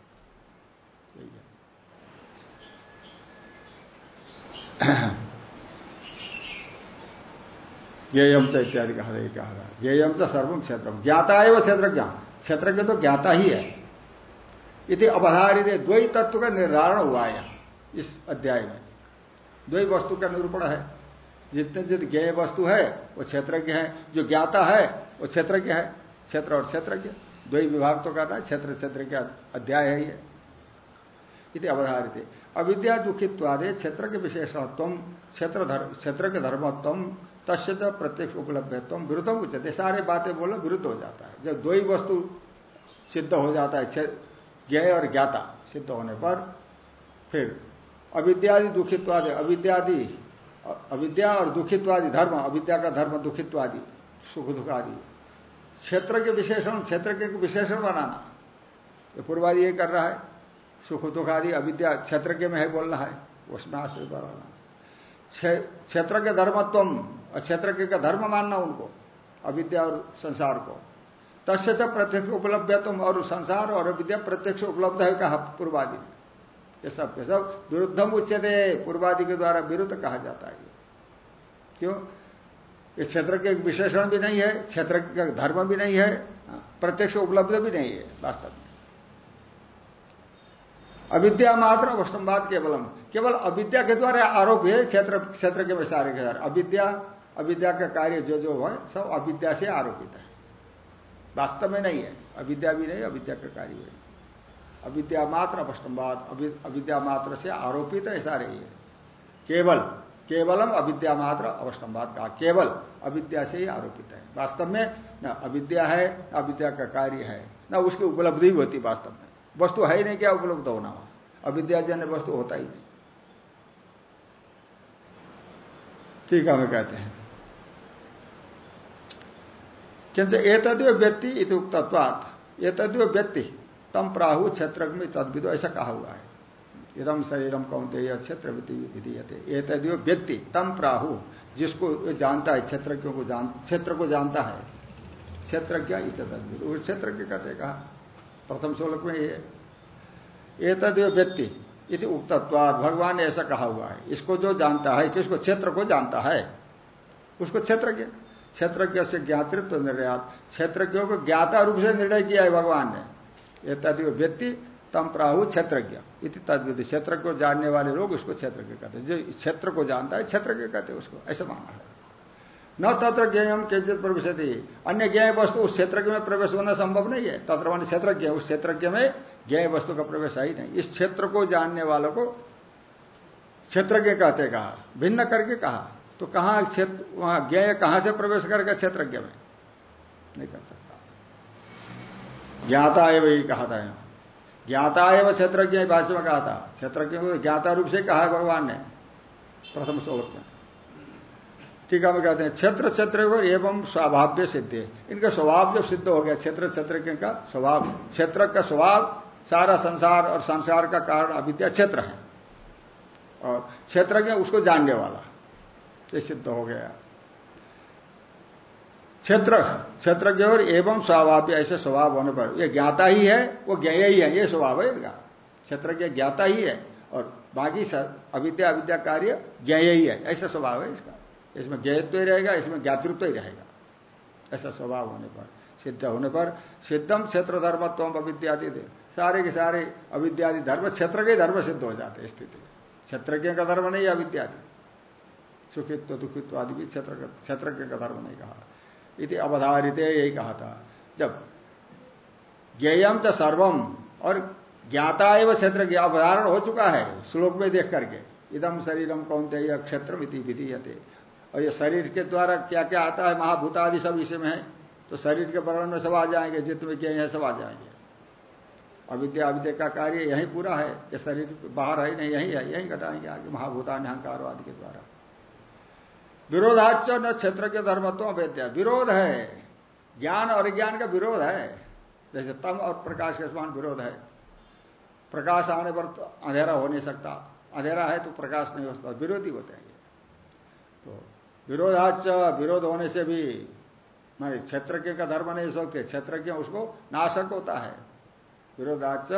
ज्ञेयम से इत्यादि कहा रहा कहा ज्ञेयम से सर्वम क्षेत्र। ज्ञाता है वह क्षेत्र ज्ञान क्षेत्र के तो ज्ञाता ही है। इति अवधारित द्वैत तत्व का निर्धारण हुआ है इस अध्याय में। द्वै वस्तु का निरूपण है। जितने जितने ज्ञ वस्तु है, वो क्षेत्रज्ञ है। जो ज्ञाता है, वो क्षेत्रज्ञ है। क्षेत्र और क्षेत्रज्ञ। द्वै विभाग तो करना क्षेत्र क्षेत्र के अध्याय है ये। इति अवधारित अविद्या दुखित्वादे क्षेत्र के विशेषत्व क्षेत्र क्षेत्र के धर्मत्व तस्य प्रत्यक्ष उपलब्ध है उपलब्धत्व विरुद्धम उचित सारे बातें बोलो विरुद्ध हो जाता है। जब दो ही वस्तु सिद्ध हो जाता है ज्ञ और ज्ञाता सिद्ध होने पर, फिर अविद्यादि दुखित्वादि, अविद्यादि, अविद्या और दुखित्वादि धर्म, अविद्या का धर्म, दुखित्वादि, सुख दुखादि, क्षेत्र के विशेषण, क्षेत्र के विशेषण बनाना। ये पूर्वादि ये कर रहा है, सुख दुख आदि अविद्या क्षेत्र के में है बोल रहा है, उसमें आश्रय बनाना क्षेत्र के धर्मत्व और क्षेत्र का धर्म मानना उनको, अविद्या और संसार को। तस्य प्रत्यक्ष उपलब्ध है तुम और संसार और अविद्या प्रत्यक्ष उपलब्ध है कहा पूर्वादि में। ये सब के सब विरुद्धम उच्चते पूर्वादि के द्वारा विरुद्ध कहा जाता है क्यों? ये क्षेत्र के विशेषण भी नहीं है, क्षेत्र का धर्म भी नहीं है, प्रत्यक्ष उपलब्ध भी नहीं है, वास्तव में। अविद्या मात्र अवस्टम्बाद केवलम। केवल अविद्या के द्वारा आरोप है, क्षेत्र क्षेत्र के सारे के द्वारा अविद्या अविद्या का कार्य जो जो है सब अविद्या से आरोपित है। वास्तव में नहीं है। अविद्या भी नहीं, अविद्या का कार्य है अविद्या मात्र अवस्टम्बाद अविद्या मात्र से आरोपित है सारे ये केवल, केवलम अविद्या मात्र अवस्टम्बाद का केवल अविद्या से ही आरोपित है। वास्तव में न अविद्या है, न अविद्या का कार्य है, न उसकी उपलब्धि होती वास्तव में। वस्तु है ही नहीं, क्या उपलब्ध होना वहाँ अविद्याजन्य वस्तु होता ही नहीं। ठीक है, हमें कहते हैं। किंतु एतद्य व्यक्ति इत उक्तत्वात। एतद्य व्यक्ति तम प्राहु क्षेत्र में तद्विदो, ऐसा कहा हुआ है। इदम शरीरम कौनते क्षेत्र विधीयते। एतद्य व्यक्ति तम प्राहु, जिसको जानता है, क्षेत्रज्ञों को जान क्षेत्र को जानता है क्षेत्र क्या तद्विद। उस क्षेत्र के कहते कहा, प्रथम श्लोक में ये एतद व्यक्ति इति उक्तत्वाद भगवान ने ऐसा कहा हुआ है। इसको जो जानता है कि किसको? क्षेत्र को जानता है। उसको क्षेत्रज्ञ क्षेत्रज्ञ से ज्ञातृत्व निर्णयात क्षेत्रज्ञों को ज्ञाता रूप से निर्णय किया है भगवान ने। एतद व्यक्ति तम प्राहु क्षेत्रज्ञ। इति तद्विधि क्षेत्र को जानने वाले लोग उसको क्षेत्रज्ञ कहते हैं। जो क्षेत्र को जानता है, क्षेत्रज्ञ कहते हैं उसको। ऐसा माना है। न तत्र ज्ञेयम किंचित प्रवेश अन्य ज्ञेय वस्तु उस क्षेत्र में प्रवेश होना संभव नहीं है। तत्र मान क्षेत्रज्ञ। उस क्षेत्रज्ञ में ज्ञेय वस्तु का प्रवेश है ही नहीं। इस क्षेत्र को जानने वालों को क्षेत्रज्ञ कहते कहा। भिन्न करके कहा। तो कहा क्षेत्र, वहाँ ज्ञेय कहाँ से प्रवेश करेगा क्षेत्रज्ञ में? नहीं कर सकता। ज्ञाता एवं यही कहा था यहाँ। ज्ञाता एवं क्षेत्रज्ञ भाष्य में कहा था। क्षेत्रज्ञ ज्ञाता रूप से कहा भगवान ने, प्रथम श्लोक में। टीका में कहते हैं, क्षेत्र क्षेत्र एवं स्वाभाव्य सिद्ध। इनका स्वभाव जब सिद्ध हो गया, क्षेत्र क्षेत्र का स्वभाव, क्षेत्र का स्वभाव सारा संसार और संसार का कारण अविद्या क्षेत्र है। और क्षेत्र के उसको जानने वाला। ये सिद्ध हो गया। क्षेत्र क्षेत्रज्ञ और एवं स्वभाव, ऐसे स्वभाव होने पर। ये ज्ञाता ही है, वो ज्ञेय ही है, ये स्वभाव है इनका। क्षेत्रज्ञ ज्ञाता ही है, और बाकी सर अविद्या अविद्या कार्य ज्ञेय ही है। ऐसा स्वभाव है इसका। इसमें ज्ञत्व ही रहेगा, इसमें ज्ञातृत्व ही रहेगा। ऐसा स्वभाव होने पर, सिद्ध होने पर, सिद्धम क्षेत्र धर्म धर्मत्व अविद्यादि सारे के सारे अविद्यादि धर्म क्षेत्र के धर्म सिद्ध हो जाते स्थिति। क्षेत्रज्ञ का धर्म नहीं अविद्यादि। सुखित्व दुखित्व आदि भी क्षेत्र क्षेत्रज्ञ का धर्म नहीं कहा। इति अवधारित यही कहा था। जब ज्ञेयम च सर्वम और ज्ञाता एवं क्षेत्र अवधारण हो चुका है श्लोक में देख करके। इदम शरीरम कौन थे यह क्षेत्र विधीयते। और ये शरीर के द्वारा क्या क्या आता है? महाभूत आदि सब इसी में है। तो शरीर के वर्णन में सब आ जाएँगे जितने क्या है, सब आ जाएँगे। अविद्या अविद्या का कार्य यही पूरा है। ये शरीर बाहर है नहीं, यही है, यही घटाएँगे आगे। महाभूतान, अहंकार आदि के द्वारा। विरोधाच न क्षेत्र के धर्मत्व अवेद्या विरोध है। ज्ञान और ज्ञान का विरोध है। जैसे तम और प्रकाश के समान विरोध है। प्रकाश आने पर तो अंधेरा हो नहीं सकता। अंधेरा है तो प्रकाश नहीं हो सकता। विरोधी होते हैं तो विरोधाच विरोध होने से भी माने क्षेत्रज्ञ का धर्म नहीं सोचते। क्षेत्रज्ञ उसको नाशक होता है। विरोधाच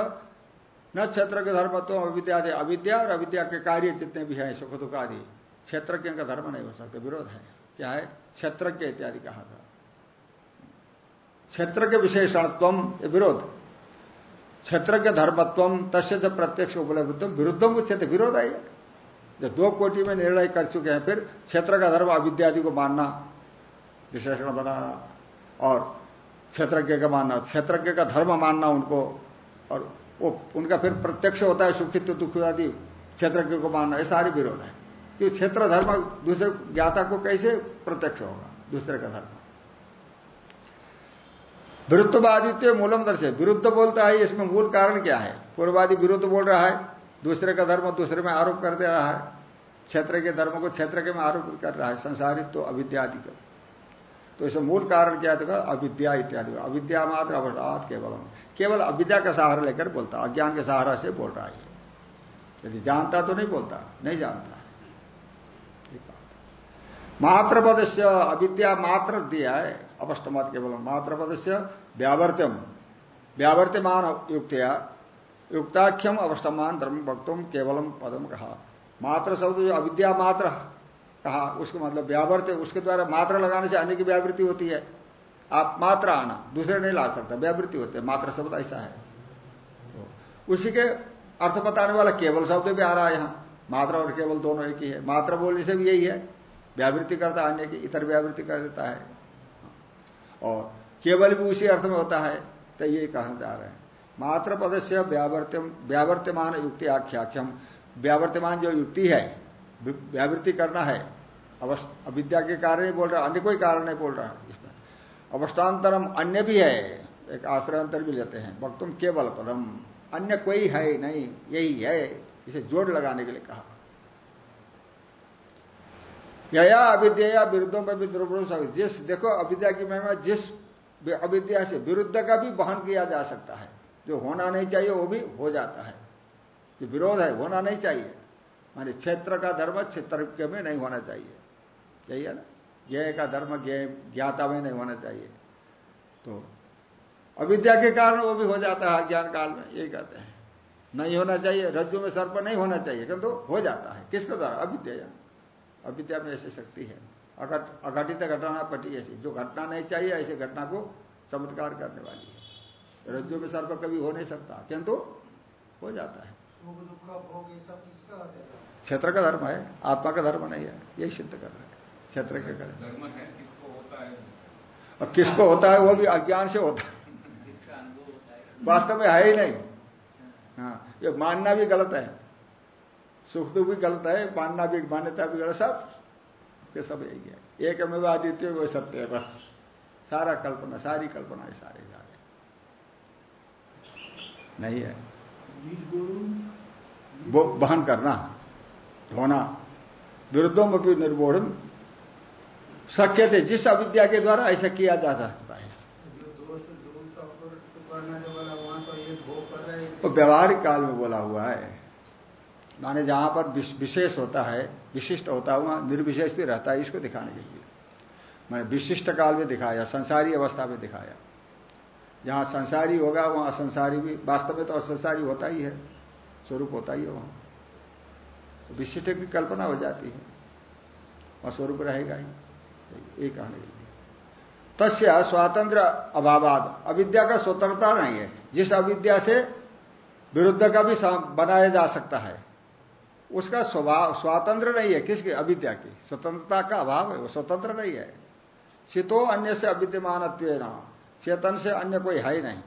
न क्षेत्र के धर्म तो अविद्या अविद्या और अविद्या के कार्य जितने भी हैं, सुख दुख आदि। क्षेत्रज्ञ का धर्म नहीं हो सकते, विरोध है। क्या है? क्षेत्रज्ञ इत्यादि कहा था। क्षेत्र के विशेषणत्व विरोध। क्षेत्र के धर्मत्व तस्य जब प्रत्यक्ष उपलब्ध विरुद्धम उच्चते विरोध है जब दो कोटि में निर्णय कर चुके हैं, फिर क्षेत्र का धर्म अविद्यादि को मानना, विशेषण बनाना, और क्षेत्रज्ञ का मानना, क्षेत्रज्ञ का धर्म मानना उनको, और वो, उनका फिर प्रत्यक्ष होता है सुखित्व, दुख आदि, क्षेत्रज्ञ को मानना, ये सारी विरोध है। कि क्षेत्र धर्म दूसरे ज्ञाता को कैसे प्रत्यक्ष होगा? दूसरे का धर्म। विरुद्धवादित्व मूलम दर्शे। विरुद्ध बोलता है, इसमें मूल कारण क्या है? पूर्ववादी विरुद्ध बोल रहा है, दूसरे का धर्म दूसरे में आरोप कर दे रहा है, क्षेत्र के धर्म को क्षेत्र के में आरोप कर रहा है संसारित तो अविद्यादि का तो इसमें मूल कारण क्या था अविद्या इत्यादि। अविद्या मात्र अवसाद केवल केवल अविद्या का सहारा लेकर बोलता अज्ञान के सहारा से बोल रहा है। यदि जानता तो नहीं बोलता, नहीं जानता। मात्र पद से अविद्या मात्र दिया है अपष्टमत केवल मात्र पद से व्यावर्त्यम, व्यावर्त्यमान युक्तया, युक्ताख्यम अवस्थमान धर्म भक्तुम केवलम पदम कहा। मात्र शब्द जो अविद्या मात्र, कहा, उसके मतलब व्यावृत्ति उसके द्वारा मात्र लगाने से अन्य की व्यावृत्ति होती है। आप मात्र आना, दूसरे नहीं ला सकता, व्यावृत्ति होती है, मात्रा शब्द ऐसा है। तो उसी के अर्थ बताने वाला केवल शब्द भी आ रहा है यहाँ। मात्रा और केवल दोनों एक ही है। मात्रा बोलने से भी यही है। व्यावृत्ति करता अन्य की, इतर व्यावृत्ति कर देता है। और केवल भी उसी अर्थ में होता है तो ये कहना चाह रहे हैं। मात्र पद से व्यावर्त्यमान युक्ति आख्याख्यम। व्यावर्त्यमान जो युक्ति है व्यावृत्ति करना है अविद्या के कारण ही बोल रहा, अन्य कोई कारण नहीं बोल रहा। इसमें अवस्थान्तरम अन्य भी है, एक आश्रयांतर भी लेते हैं। वक्तुम केवल पदम। अन्य कोई है नहीं, यही है। इसे जोड़ लगाने के लिए कहा। यया अविद्या विरुद्धों में भी दुर्वृत्त जिस देखो, अविद्या की महिमा जिस अविद्या से विरुद्ध का भी वहन किया जा सकता है। जो होना नहीं चाहिए, वो भी हो जाता है। जो विरोध है, होना नहीं चाहिए। मानी क्षेत्र का धर्म क्षेत्र में नहीं होना चाहिए। यही है ना? ज्ञ का धर्म ज्ञाता में नहीं होना चाहिए। तो अविद्या के कारण वो भी हो जाता है ज्ञान काल में, यही कहते हैं। नहीं होना चाहिए रज्जु में सर्प नहीं होना चाहिए किंतु हो जाता है। किसके द्वारा? अविद्या अविद्या में ऐसी शक्ति है। अघटित घटना पटी ऐसी। जो घटना नहीं चाहिए ऐसी घटना को चमत्कार करने वाली है। रज्जु में सर्प कभी हो नहीं सकता किंतु हो जाता है। क्षेत्र का धर्म है आत्मा का धर्म नहीं है। यही सिद्ध कर रहे हैं। क्षेत्र के धर्म है किसको होता है? और किसको होता है वो भी अज्ञान से होता है। वास्तव में है ही नहीं। हाँ ये मानना भी गलत है। सुख दुख भी गलत है, मानना भी, मान्यता भी गलत सब के सब यही है एक में आदित्य, वो सत्य है, बस। सारा कल्पना, सारी कल्पना है सारे सारे। नहीं है। वो बहन करना ढोना विरुद्धों में भी निर्बोध शक्य थे, जिस अविद्या के द्वारा ऐसा किया जाता है। तो व्यवहारिक काल में बोला हुआ है। माने जहाँ पर विशेष होता है, विशिष्ट होता है, वहाँ निर्विशेष भी रहता है, इसको दिखाने के लिए। मैंने विशिष्ट काल में दिखाया, संसारी अवस्था में दिखाया। जहाँ संसारी होगा, वहाँ असंसारी भी वास्तव में तो असंसारी होता ही है, स्वरूप होता ही है वहाँ। तो विशिष्ट की कल्पना हो जाती है, वहाँ स्वरूप रहेगा ही ये कहने के लिए। तस्य स्वातंत्र अभावाद, अविद्या का स्वतंत्रता नहीं है। जिस अविद्या से विरुद्ध का भी बनाया जा सकता है। उसका स्वभाव, स्वातंत्र नहीं है किसकी? अविद्या की। स्वतंत्रता का अभाव है, वो स्वतंत्र नहीं है। चितो अन्य से अविद्यमान चेतन से अन्य कोई है ही नहीं।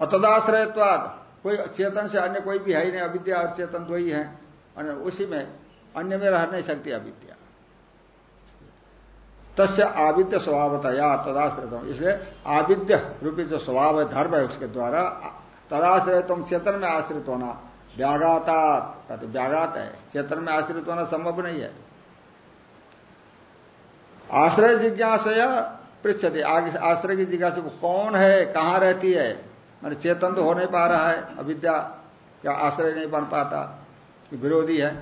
अतदाश्रयत्वाद कोई चेतन से अन्य कोई भी है ही नहीं, अविद्या और चेतन दो ही है। उसी में अन्य में रह नहीं सकती अविद्या। तस्य आविद्य स्वभावता या तदाश्रय इसलिए आविद्य रूपी जो स्वभाव है, धर्म है उसके द्वारा तदाश्रय तुम चेतन में आश्रित होना। व्याघाता व्याघात है, चेतन में आश्रित होना संभव नहीं है। आश्रय जिज्ञासा पृछते आश्रय की जिज्ञासा को कौन है, कहाँ रहती है? मैंने चेतन तो हो नहीं पा रहा है, अविद्या क्या आश्रय नहीं बन पाता विरोधी है।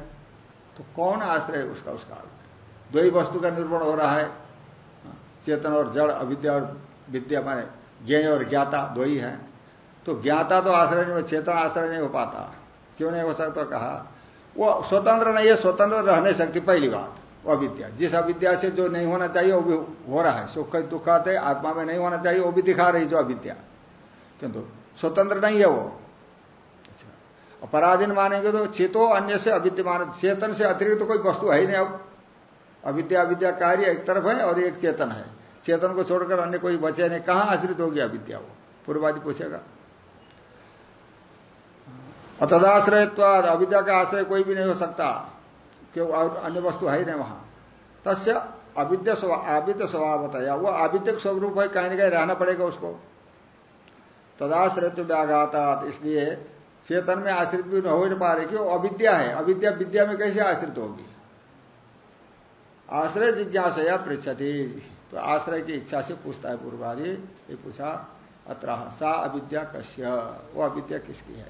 तो कौन आश्रय उसका उसका? दो ही वस्तु का निर्माण हो रहा है। चेतन और जड़, अविद्या और विद्या माने ज्ञ और ज्ञाता दो ही है। तो ज्ञाता तो आश्रय नहीं चेतन आश्रय नहीं हो पाता। क्यों नहीं हो सकता कहा? वो स्वतंत्र नहीं है, स्वतंत्र रह नहीं सकती पहली बात, वो अविद्या। जिस अविद्या से जो नहीं होना चाहिए, वो भी हो रहा है। सुख दुख आते, आत्मा में नहीं होना चाहिए, वो भी दिखा रही जो अविद्या। किंतु स्वतंत्र नहीं है वो। पराधीन मानेंगे तो चेतो अन्य से अविद्यमान, चेतन से अतिरिक्त तो कोई वस्तु है ही नहीं अब। अविद्या अविद्या कार्य एक तरफ़ है और एक चेतन है। चेतन को छोड़कर अन्य कोई बचे नहीं। कहाँ आश्रित होगी अविद्या वो? पूर्वादि पूछेगा। अतदाश्रयत्वाद अविद्या का आश्रय कोई भी नहीं हो सकता, क्यों? और अन्य वस्तु है ही नहीं वहाँ। तस्य अविद्या आविद्य स्वभाव बताया वो आविद्य स्वरूप है, कहीं ना कहीं रहना पड़ेगा उसको। तदाश्रय तो व्याघाता इसलिए चेतन में आश्रित भी न हो नहीं पा रहे, क्यों? अविद्या है। अविद्या विद्या में कैसे आश्रित होगी? आश्रय जिज्ञासा या पृछति तो आश्रय की इच्छा से पूछता है पूर्वादि, ये पूछा, अत्र सा अविद्या कश्य? वो अविद्या किसकी है?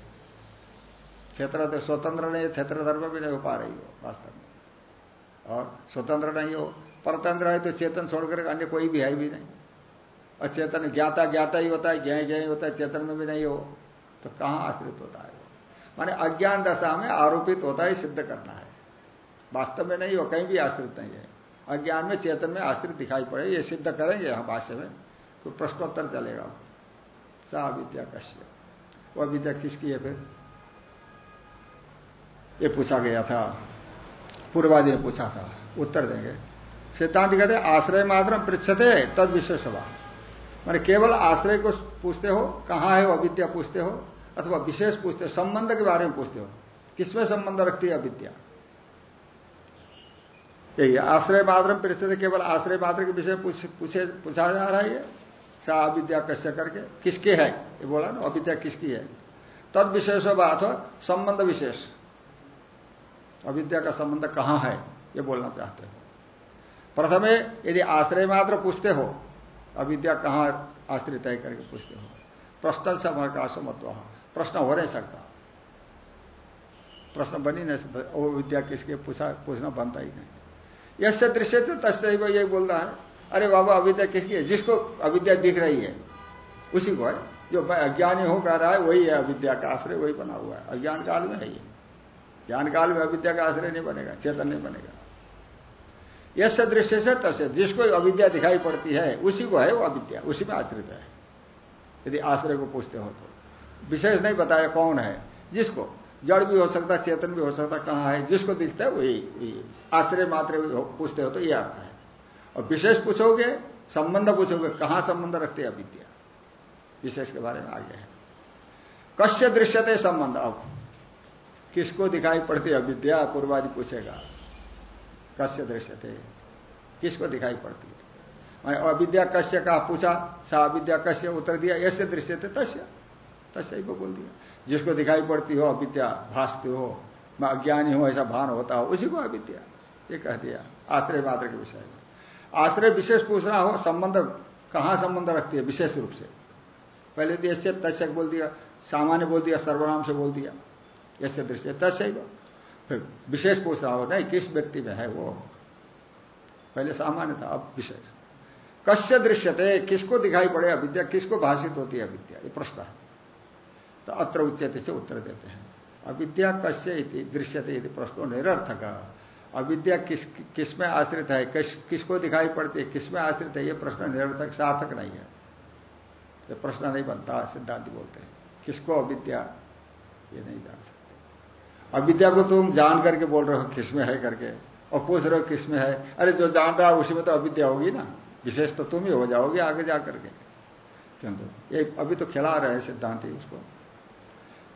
क्षेत्र तो स्वतंत्र नहीं, क्षेत्र धर्म भी नहीं हो पा रही हो, वास्तव में। और स्वतंत्र नहीं हो, परतंत्र है तो चेतन छोड़कर अन्य कोई भी है भी नहीं। और चेतन ज्ञाता ज्ञाता ही होता है ज्ञ ज्ञ होता है, चेतन में भी नहीं हो तो कहाँ आश्रित होता है माने अज्ञान दशा में आरोपित होता है, सिद्ध करना है। वास्तव में नहीं हो, कहीं भी आश्रित नहीं है। अज्ञान में चेतन में आश्रित दिखाई पड़े, ये सिद्ध करेंगे हम भाष्य में तो प्रश्नोत्तर चलेगा। सा विद्या कश्य। वह विद्या किसकी है फिर? ये पूछा गया था। पूर्वादि ने पूछा था। उत्तर देंगे। सिद्धांत कहते आश्रय मात्र पृछते तद विशेष मैंने केवल आश्रय को पूछते हो, कहाँ है अविद्या पूछते हो, अथवा विशेष पूछते हो, संबंध के बारे में पूछते हो। किसमें संबंध रखती है अविद्या? यही आश्रय मात्र पृछते केवल आश्रय मात्र के विषय पूछे, पूछा जा रहा है। सा अविद्या कश्य करके, किसके है? ये बोला ना, अविद्या किसकी है? तद विशेष बात हो, संबंध विशेष। अविद्या का संबंध कहाँ है? ये बोलना चाहते हो। प्रथमे, यदि आश्रय मात्र पूछते हो, अविद्या कहाँ आश्रित है करके पूछते हो? प्रश्न से अमरकाश मत प्रश्न हो नहीं सकता। प्रश्न बनी नहीं सकता। विद्या किसके पूछा, पूछना बनता ही नहीं। यश दृश्य तो तस्य यही बोलता है। अरे बाबा अविद्या किसकी है? जिसको अविद्या दिख रही है, उसी को है। जो अज्ञानी हो कह रहा है, वही है अविद्या का आश्रय, वही बना हुआ है। अज्ञान काल में है ये। ज्ञान काल में अविद्या का आश्रय नहीं बनेगा, चेतन नहीं बनेगा। यश दृश्य से तस्य, जिसको अविद्या दिखाई पड़ती है, उसी को है वो अविद्या, उसी में आश्रित है। यदि आश्रय को पूछते हो तो। विशेष नहीं बताया कौन है, जिसको। जड़ भी हो सकता है, चेतन भी हो सकता कहाँ है, जिसको दिखता है वही आश्रय मात्र पूछते हो तो ये अर्थ है। और विशेष पूछोगे, संबंध पूछोगे, कहाँ संबंध रखते हैं अविद्या? विशेष के बारे में आगे है। कश्य दृश्यते संबंध। अब किसको दिखाई पड़ती है अविद्या, पूर्वादि पूछेगा। कश्य दृश्य थे किसको दिखाई पड़ती है? अविद्या कश्य का पूछा? सा अविद्या कश्य उत्तर दिया, ऐसे दृश्य थे तस्य तस्य को बोल दिया। जिसको दिखाई पड़ती हो, अविद्या भाषते हो, मैं अज्ञानी हूँ, ऐसा भान होता हो, उसी को अविद्या, ये कह दिया, आश्रय मात्र के विषय में। आश्रय विशेष पूछना हो, संबंध कहाँ संबंध रखती है, विशेष रूप से? पहले तो ऐसे तस्य बोल दिया, सामान्य बोल दिया, सर्वनाम से बोल दिया ऐसे दृश्य तस्य फिर विशेष पूछ रहा हो नहीं किस व्यक्ति में है वो? पहले सामान्य था, अब विशेष। कश्य दृश्यते, किसको दिखाई पड़े अविद्या, किसको भाषित होती है अविद्या, ये प्रश्न है। तो अत्र उच्चते से उत्तर देते हैं। अविद्या कश्य दृश्यते यदि प्रश्नो निरर्थक। अविद्या किस किसमें आश्रित है? किस, किसको दिखाई पड़ती है? किसमें आश्रित है? ये प्रश्न निरर्थक, सार्थक नहीं है। ये प्रश्न नहीं बनता, सिद्धांत बोलते हैं। किसको अविद्या? ये नहीं जान सकते। अविद्या को तुम जान करके बोल रहे हो किसमें है करके? और पूछ रहे हो किसमें है? अरे जो जान रहा उसी में तो अविद्या होगी ना। विशेष तो तुम ही हो, जाओगे आगे जा करके किंतु ये अभी तो खिला रहे हैं सिद्धांत उसको।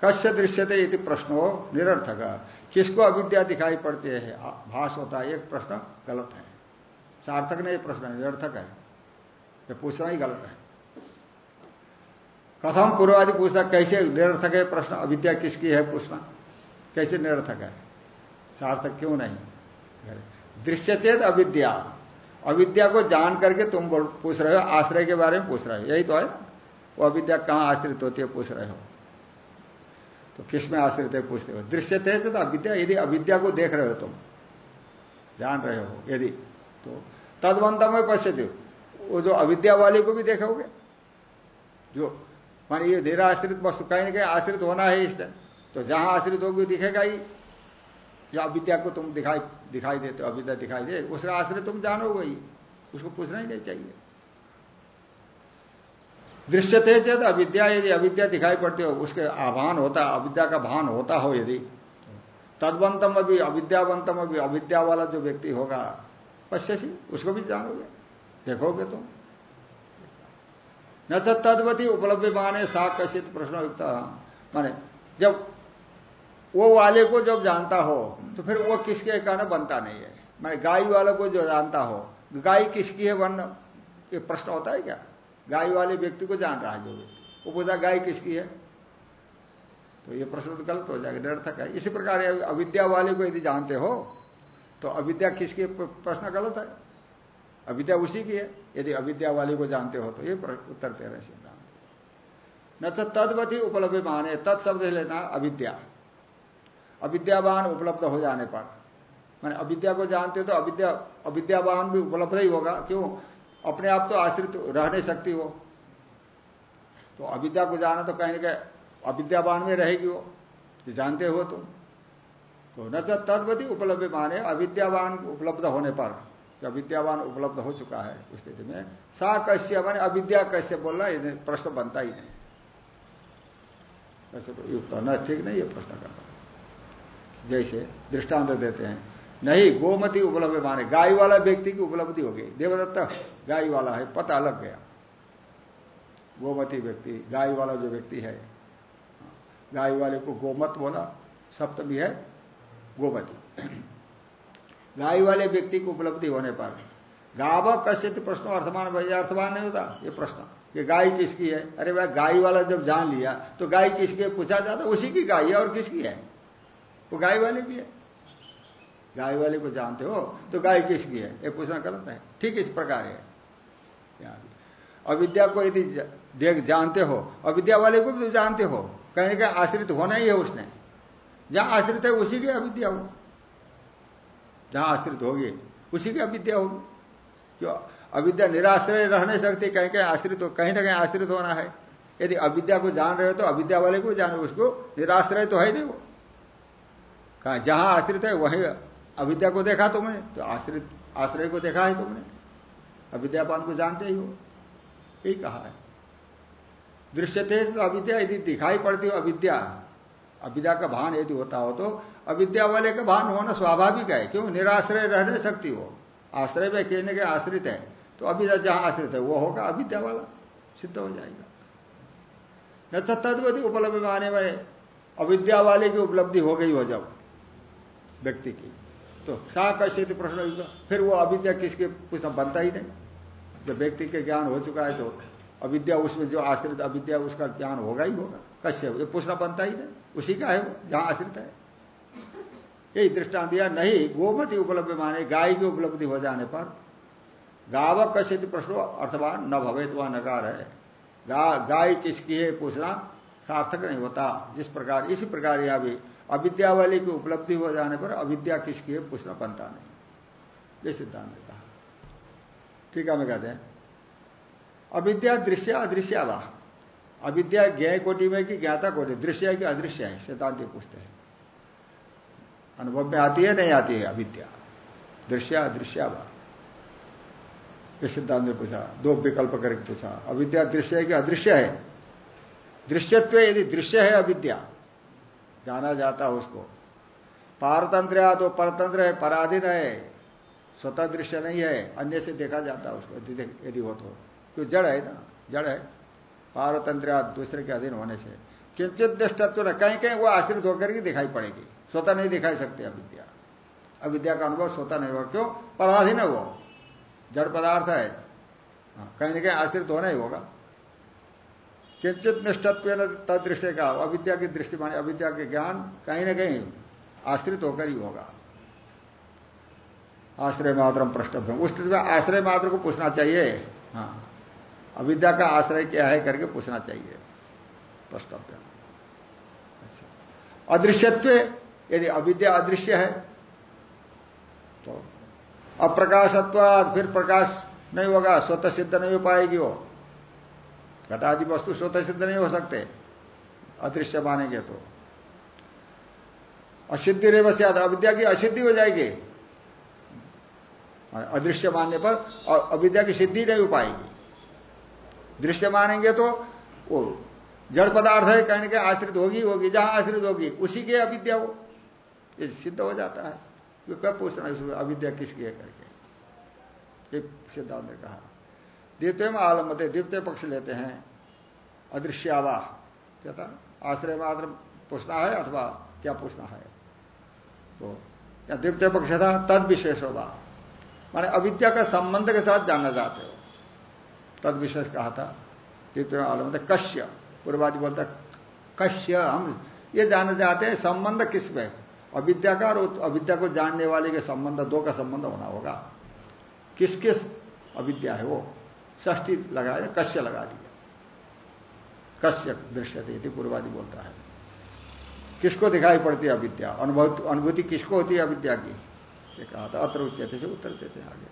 कश्य दृश्यते यदि प्रश्न हो निरर्थक। किसको अविद्या दिखाई पड़ती है? भाष होता है, एक प्रश्न गलत है। सार्थक नहीं, प्रश्न निरर्थक है। ये पूछना ही गलत है। कथम पूर्वादि पूछता कैसे निरर्थक है प्रश्न? अविद्या किसकी है पूछना? कैसे निरर्थक है? सार्थक क्यों नहीं? दृश्य चेत अविद्या। अविद्या को जान करके तुम पूछ रहे हो, आश्रय के बारे में पूछ रहे हो। यही तो है। वो अविद्या कहाँ आश्रित होती है, पूछ रहे हो। तो किसमें आश्रित है पूछते हो, दृश्य थे तो अविद्या यदि अविद्या को देख रहे हो तुम, जान रहे हो, यदि तो तदवंत में पश्य वो जो अविद्या वाले को भी देखोगे, जो, मानी ये निराश्रित वस्तु, कहीं ना कहीं आश्रित होना है इस तो जहाँ आश्रित होगी दिखेगा ही, या अविद्या को तुम दिखाई दिखाई देते हो, अविद्या दिखाई दे उसका आश्रित तुम जानोगे ही, उसको पूछना ही नहीं चाहिए। दृश्य थे चेत अविद्या, यदि अविद्या दिखाई पड़ती हो, उसके आभान होता, अविद्या का भान होता हो यदि। तदवंतम अभी, अविद्यावंतम अभी, अविद्या वाला जो व्यक्ति होगा, पश्य उसको भी जानोगे, देखोगे तुम न तो तदवती उपलब्ध माने सा कशित प्रश्न माने, जब वो वाले को जब जानता हो तो फिर वो किसके कारण बनता नहीं है? मैं गाय वाले को जो जानता हो, गाय किसकी है वर्ण? ये प्रश्न होता है क्या? गाय वाले व्यक्ति को जान रहा है जो। व्यक्ति वो पूछा गाय किसकी है? तो ये प्रश्न तो गलत हो जाएगा निरर्थक है। इसी प्रकार अविद्या वाले को यदि जानते हो तो अविद्या किसकी प्रश्न गलत है। अविद्या उसी की है। यदि अविद्या वाले को जानते हो तो ये उत्तर दे रहे सिद्धांत। न तो तदवती उपलब्ध माने तत्शब्द लेना अविद्या। अविद्यावान उपलब्ध हो जाने पर। मैंने अविद्या को जानते तो अविद्या, अविद्यावान भी उपलब्ध ही होगा। क्यों? अपने आप तो आश्रित रह नहीं सकती हो तो अविद्या को जाना तो कहीं ना कहीं अविद्यावान में रहेगी वो। ये जानते हो तुम। तो न तो तदवती उपलब्ध माने अविद्यावान उपलब्ध होने पर। जो अविद्यावान उपलब्ध हो चुका है उस स्थिति में। सा कैसे माने अविद्या कैसे बोलना इन्हें प्रश्न बनता ही नहीं। कैसे युक्त न, ठीक नहीं, ये प्रश्न करना। जैसे दृष्टांत देते हैं। नहीं, गोमती उपलब्ध माने गाय वाला व्यक्ति की उपलब्धि हो गई। देवदत्त, गाय वाला है, पता लग गया। गोमती व्यक्ति, गाय वाला जो व्यक्ति है, गाय वाले को गोमत बोला, सप्तमी है गोमती। गाय वाले व्यक्ति की उपलब्धि होने पर, गाव कश्यत प्रश्न अर्थमान भाई अर्थमान नहीं होता? ये प्रश्न। ये गाय किसकी है? अरे भाई, गाय वाला जब जान लिया तो गाय किसकी, पूछा जाता, उसी की गाय है और किसकी है? वो गाय वाले की है। गाय वाले को जानते हो तो गाय किसकी है? ये पूछना गलत है। ठीक इस प्रकार है। अविद्या को यदि देख जानते हो, अविद्या वाले को भी तो जानते हो। कहीं कहीं आश्रित होना ही है उसने। जहाँ आश्रित है, उसी की अविद्या हो। जहाँ आश्रित होगी, उसी की अविद्या होगी। क्यों? अविद्या निराश्रय रह नहीं सकती कहीं कहीं आश्रित हो, कहीं ना कहीं आश्रित होना है। यदि अविद्या को जान रहे हो तो अविद्या वाले को जानो, उसको निराश्रय तो है नहीं वो। कहा जहाँ आश्रित है, वही अविद्या को देखा तुमने तो आश्रित, आश्रय को देखा है तुमने। अविद्यापान को जानते ही हो। यही कहा है। दृश्यते तो अविद्या यदि दिखाई पड़ती हो, अविद्या। अविद्या का भान यदि होता हो तो अविद्या वाले का भान होना स्वाभाविक है। क्यों? निराश्रय रह नहीं सकती हो। आश्रय में कहने के आश्रित है। तो अविद्या जहाँ आश्रित है, वो होगा अविद्या वाला। सिद्ध हो जाएगा। न तत्वती उपलब्धि माने वाले अविद्या वाले की उपलब्धि हो गई हो जब व्यक्ति की। तो सा कैसे थे प्रश्न फिर वो अविद्या किसके पूछना बनता ही नहीं। जब व्यक्ति के ज्ञान हो चुका है तो अविद्या उसमें जो आश्रित अविद्या उसका ज्ञान होगा ही होगा। कैसे ये पूछना बनता ही नहीं। उसी का है वो जहाँ आश्रित है। यही दृष्टांत दिया नहीं गोमती उपलब्धि माने गाय की उपलब्धि हो जाने पर गाव कैसे प्रश्न अर्थवान न भवे तो नकार है। गा, गाय किसकी है पूछना सार्थक नहीं होता। जिस प्रकार इसी प्रकार यह भी अविद्या वाली की उपलब्धि हो जाने पर अविद्या किसकी है? पूछना बनता नहीं ये सिद्धांत ने कहा। ठीक है मैं कहते हैं। अविद्या दृश्य अदृश्य वा। अविद्या ज्ञ कोटि में कि ज्ञाता कोटि। दृश्य है कि अदृश्य है? सिद्धांत पूछते हैं। अनुभव में आती है, नहीं आती है? अविद्या। दृश्य अदृश्य वा। ये सिद्धांत ने पूछा। दो विकल्प करके पूछा। अविद्या दृश्य है कि अदृश्य है? दृश्यत्व यदि दृश्य है अविद्या जाना जाता है उसको। पारतंत्र या तो परतंत्र है पराधीन है स्वतः दृश्य नहीं है अन्य से देखा जाता है उसको यदि हो तो। क्यों? जड़ है ना जड़ है। पारतंत्र दूसरे के अधीन होने से। किंचित दृष्टत्व न कहीं कहीं वो आश्रित होकर के दिखाई पड़ेगी। स्वतः नहीं दिखाई सकती अविद्या। अविद्या का अनुभव स्वतः नहीं होगा। क्यों? पराधीन है वो। जड़ पदार्थ है। हाँ, कहीं ना कहीं आश्रित होना ही होगा। किंचित निष्ठत्व तदृष्टि का, अविद्या की दृष्टि माने अविद्या के ज्ञान कहीं ना कहीं आश्रित होकर ही होगा। आश्रय मात्र प्रश्न उस स्थिति में आश्रय मात्र को पूछना चाहिए। हाँ। अविद्या का आश्रय क्या है करके पूछना चाहिए। प्रश्नव्य अच्छा। अदृश्यत्व, यदि अविद्या अदृश्य है तो अप्रकाशत्व फिर प्रकाश नहीं होगा, स्वतः सिद्ध नहीं हो पाएगी वो। घटादि वस्तु स्वतः सिद्ध नहीं हो सकते। अदृश्य मानेंगे तो। असिद्धि रेव से अविद्या की असिद्धि हो जाएगी। अदृश्य मानने पर अविद्या की सिद्धि नहीं हो पाएगी। दृश्य मानेंगे तो वो जड़ पदार्थ है कहने के आश्रित होगी होगी, जहाँ आश्रित होगी, उसी के अविद्या वो। ये सिद्ध हो जाता है। कब पूछना अविद्या किसकी है करके? सिद्धांत ने कहा। द्वितीय में आलम्बते द्वितीय पक्ष लेते हैं। अदृश्यावाह, कहता आश्रय मात्र पूछना है अथवा क्या पूछना है? तो या द्वितीय पक्ष था, तद विशेष होगा माने अविद्या का संबंध के साथ जानना चाहते हो। तद विशेष कहा था, द्वितीय आलम्बते कश्य। पूर्वादि बोलता कश्य, हम ये जानना चाहते हैं, संबंध किसमें? अविद्या का और अविद्या को जानने वाले के संबंध, दो का संबंध होना होगा। किस किस अविद्या है वो? ष्ठी लगा दिया कश्य लगा दिया। कश्य दृश्य थी पूर्वादि बोलता है। किसको दिखाई पड़ती है अविद्या? अनुभूति किसको होती है अविद्या की? ये कहा था, अत्र उच्चते से उत्तर देते हैं आगे।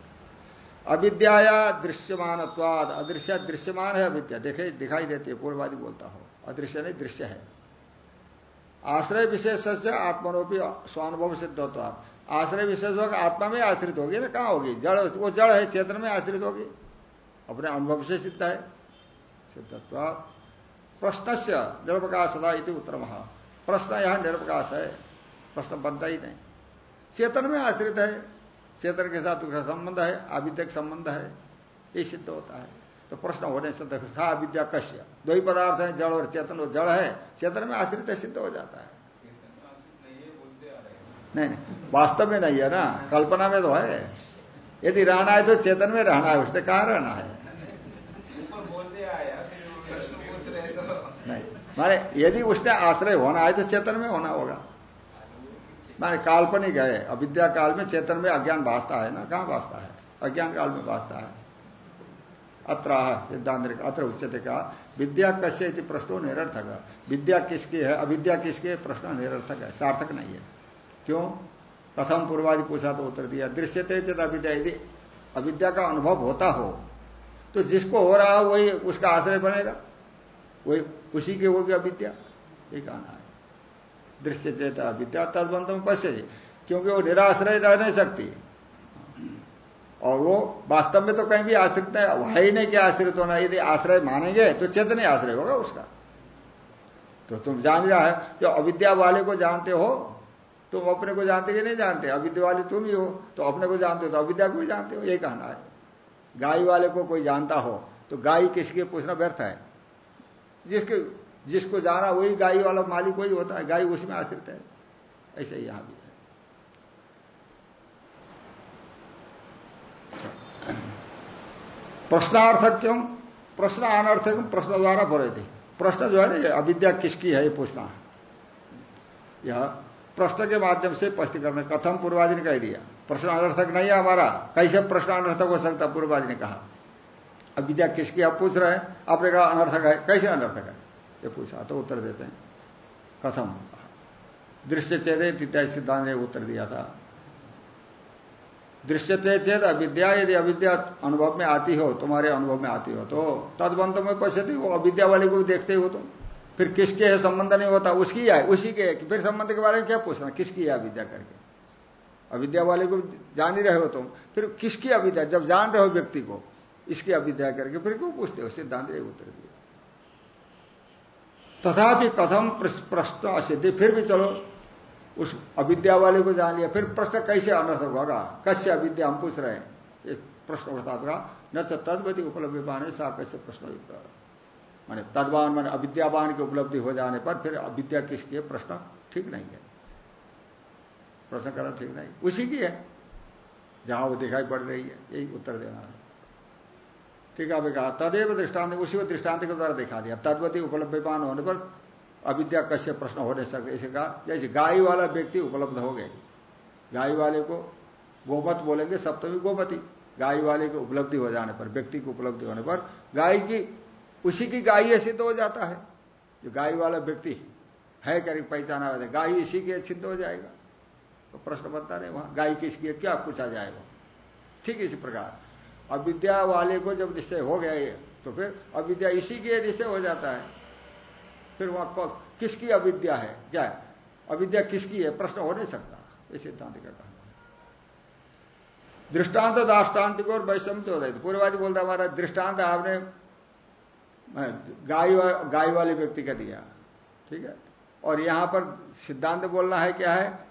अविद्या दृश्यमान अदृश्य दृश्यमान है अविद्या। देखे, दिखाई देती है, पूर्वादि बोलता हो। अदृश्य नहीं, दृश्य है। आश्रय विशेष से आत्मनोपी स्वानुभव सिद्ध होता आश्रय विशेष होगा, आत्मा में आश्रित होगी ना, कहाँ होगी? जड़, वो जड़ है चेतन में आश्रित होगी। अपने अनुभव से सिद्ध है। सिद्धत्व प्रश्न से निरपकाश सदा इति उत्तर महा प्रश्न यहाँ निरपकाश है। प्रश्न बनता ही नहीं। चेतन में आश्रित है। चेतन के साथ उसका संबंध है। आविद्यक संबंध है। ये सिद्ध होता है। तो प्रश्न होने से सा विद्या कश्य। दो ही पदार्थ है जड़ और चेतन और जड़ है। चेतन में आश्रित है सिद्ध हो जाता है। नहीं नहीं। वास्तव में नहीं है ना। कल्पना में तो है। यदि रहना है तो चेतन में रहना है, उसने कहा रहना है? नहीं। माने यदि उसने आश्रय होना है तो चेतन में होना होगा। माने काल्पनिक है, अविद्या काल में चेतन में अज्ञान भाजता है ना? कहाँ भाजता है? अज्ञान काल में भाजता है। अत्र सिद्धांत अत्र उच्चते का विद्या कश्य प्रश्नो निरर्थक। विद्या किसकी है? अविद्या किसकी है? प्रश्न निरर्थक है। सार्थक नहीं है। क्यों? कथम पूर्वादि पूछा तो उत्तर दिया। दृश्यते चेत अविद्या यदि अविद्या का अनुभव होता हो तो जिसको हो रहा वही उसका आश्रय बनेगा। वही उसी की होगी अविद्या। ये कहना है। दृश्य चेता अविद्या तदबंधम पैसे क्योंकि वो निराश्रय रह नहीं सकती। और वो वास्तव में तो कहीं भी आश्रित है ही नहीं क्या आश्रित होना। यदि आश्रय मानेंगे तो चेतन आश्रय होगा उसका। तो तुम जान रहा है जो अविद्या वाले को जानते हो तुम अपने को जानते कि नहीं जानते? अविद्या वाले तुम ही हो तो अपने को जानते हो तो अविद्या को भी जानते हो, ये कहना है। गाय वाले को कोई जानता हो तो गाय किसके पूछना व्यर्थ है? जिसके, जिसको जाना, वही गाय वाला मालिक वही होता है, गाय उसमें आश्रित है। ऐसे ही यहाँ भी है। प्रश्नार्थक क्यों? प्रश्न अनर्थक प्रश्न द्वारा बोले थे। प्रश्न जो है ना अविद्या किसकी है, ये पूछना यह प्रश्न के माध्यम से स्पष्ट करना कथम पूर्वादि ने कह दिया। प्रश्न अनर्थक नहीं है हमारा। कैसे प्रश्न अनर्थक हो सकता पूर्वादि ने कहा। अब विद्या किसकी आप पूछ रहे हैं? आपने कहा अनर्थक है। कैसे अनर्थक है? ये पूछा तो उत्तर देते हैं। कथम। दृश्य चेत इत्यादि सिद्धांत ने उत्तर दिया था। दृश्यते चेत अविद्या, यदि अविद्या अनुभव में आती हो, तुम्हारे अनुभव में आती हो तो तदबंध में पश्यती। वो अविद्या वाले को भी देखते हो तुम। फिर किसके है संबंध नहीं होता, उसकी है, उसी के फिर संबंध के बारे में क्या पूछना? किसकी है अविद्या करके? अविद्या वाले को जान ही रहे हो तुम। फिर किसकी अविद्या? जब जान रहे हो व्यक्ति को, इसकी अविद्या करके फिर क्यों पूछते हो? सिद्धांत उत्तर दिया। तथापि कथम प्रश्न असिद्धि। फिर भी चलो, उस अविद्या वाले को जान लिया। फिर प्रश्न कैसे अनर्थक होगा? कैसे अविद्या? हम पूछ रहे हैं। एक प्रश्न उठता न तो तदवती उपलब्धि पाने सा कैसे प्रश्न माने तदवान मान अविद्यावान की उपलब्धि हो जाने पर फिर अविद्या किसकी है? प्रश्न ठीक नहीं है। प्रश्न करना ठीक नहीं। उसी की है। जहाँ वो दिखाई पड़ रही है, यही उत्तर देना है। ठीक है, अभी कहा, तदेव दृष्टांत उसी को दृष्टांत के द्वारा दिखा दिया। तदवती उपलब्धिपान होने पर अविद्या कश्य प्रश्न हो नहीं सकते। इसे कहा, जैसे गाय वाला व्यक्ति उपलब्ध हो गए गाय वाले को गोमत बोलेंगे, सप्तमी गोमती। गाय वाले की उपलब्धि हो जाने पर, व्यक्ति की उपलब्धि होने पर, गाय की उसी की गाय सिद्ध हो जाता है। जो गाय वाला व्यक्ति है करीब पहचाना हुआ गाय इसी के सिद्ध हो जाएगा। तो प्रश्न बनता नहीं, वहाँ गाय किसकी है, क्या पूछा जाएगा ठीक इसी प्रकार। अविद्या वाले को जब निश्चय हो गया ये तो फिर अविद्या इसी के निश्चय हो जाता है। फिर वहाँ किसकी अविद्या है? क्या है? अविद्या किसकी है? प्रश्न हो नहीं सकता। ये सिद्धांत का कहना दृष्टांत दाष्टान्त को और वैषम चौदह पूर्वाजी बोलता हमारा दृष्टांत आपने गाय गाय वाले व्यक्ति का दिया। ठीक है? और यहाँ पर सिद्धांत बोलना है क्या है?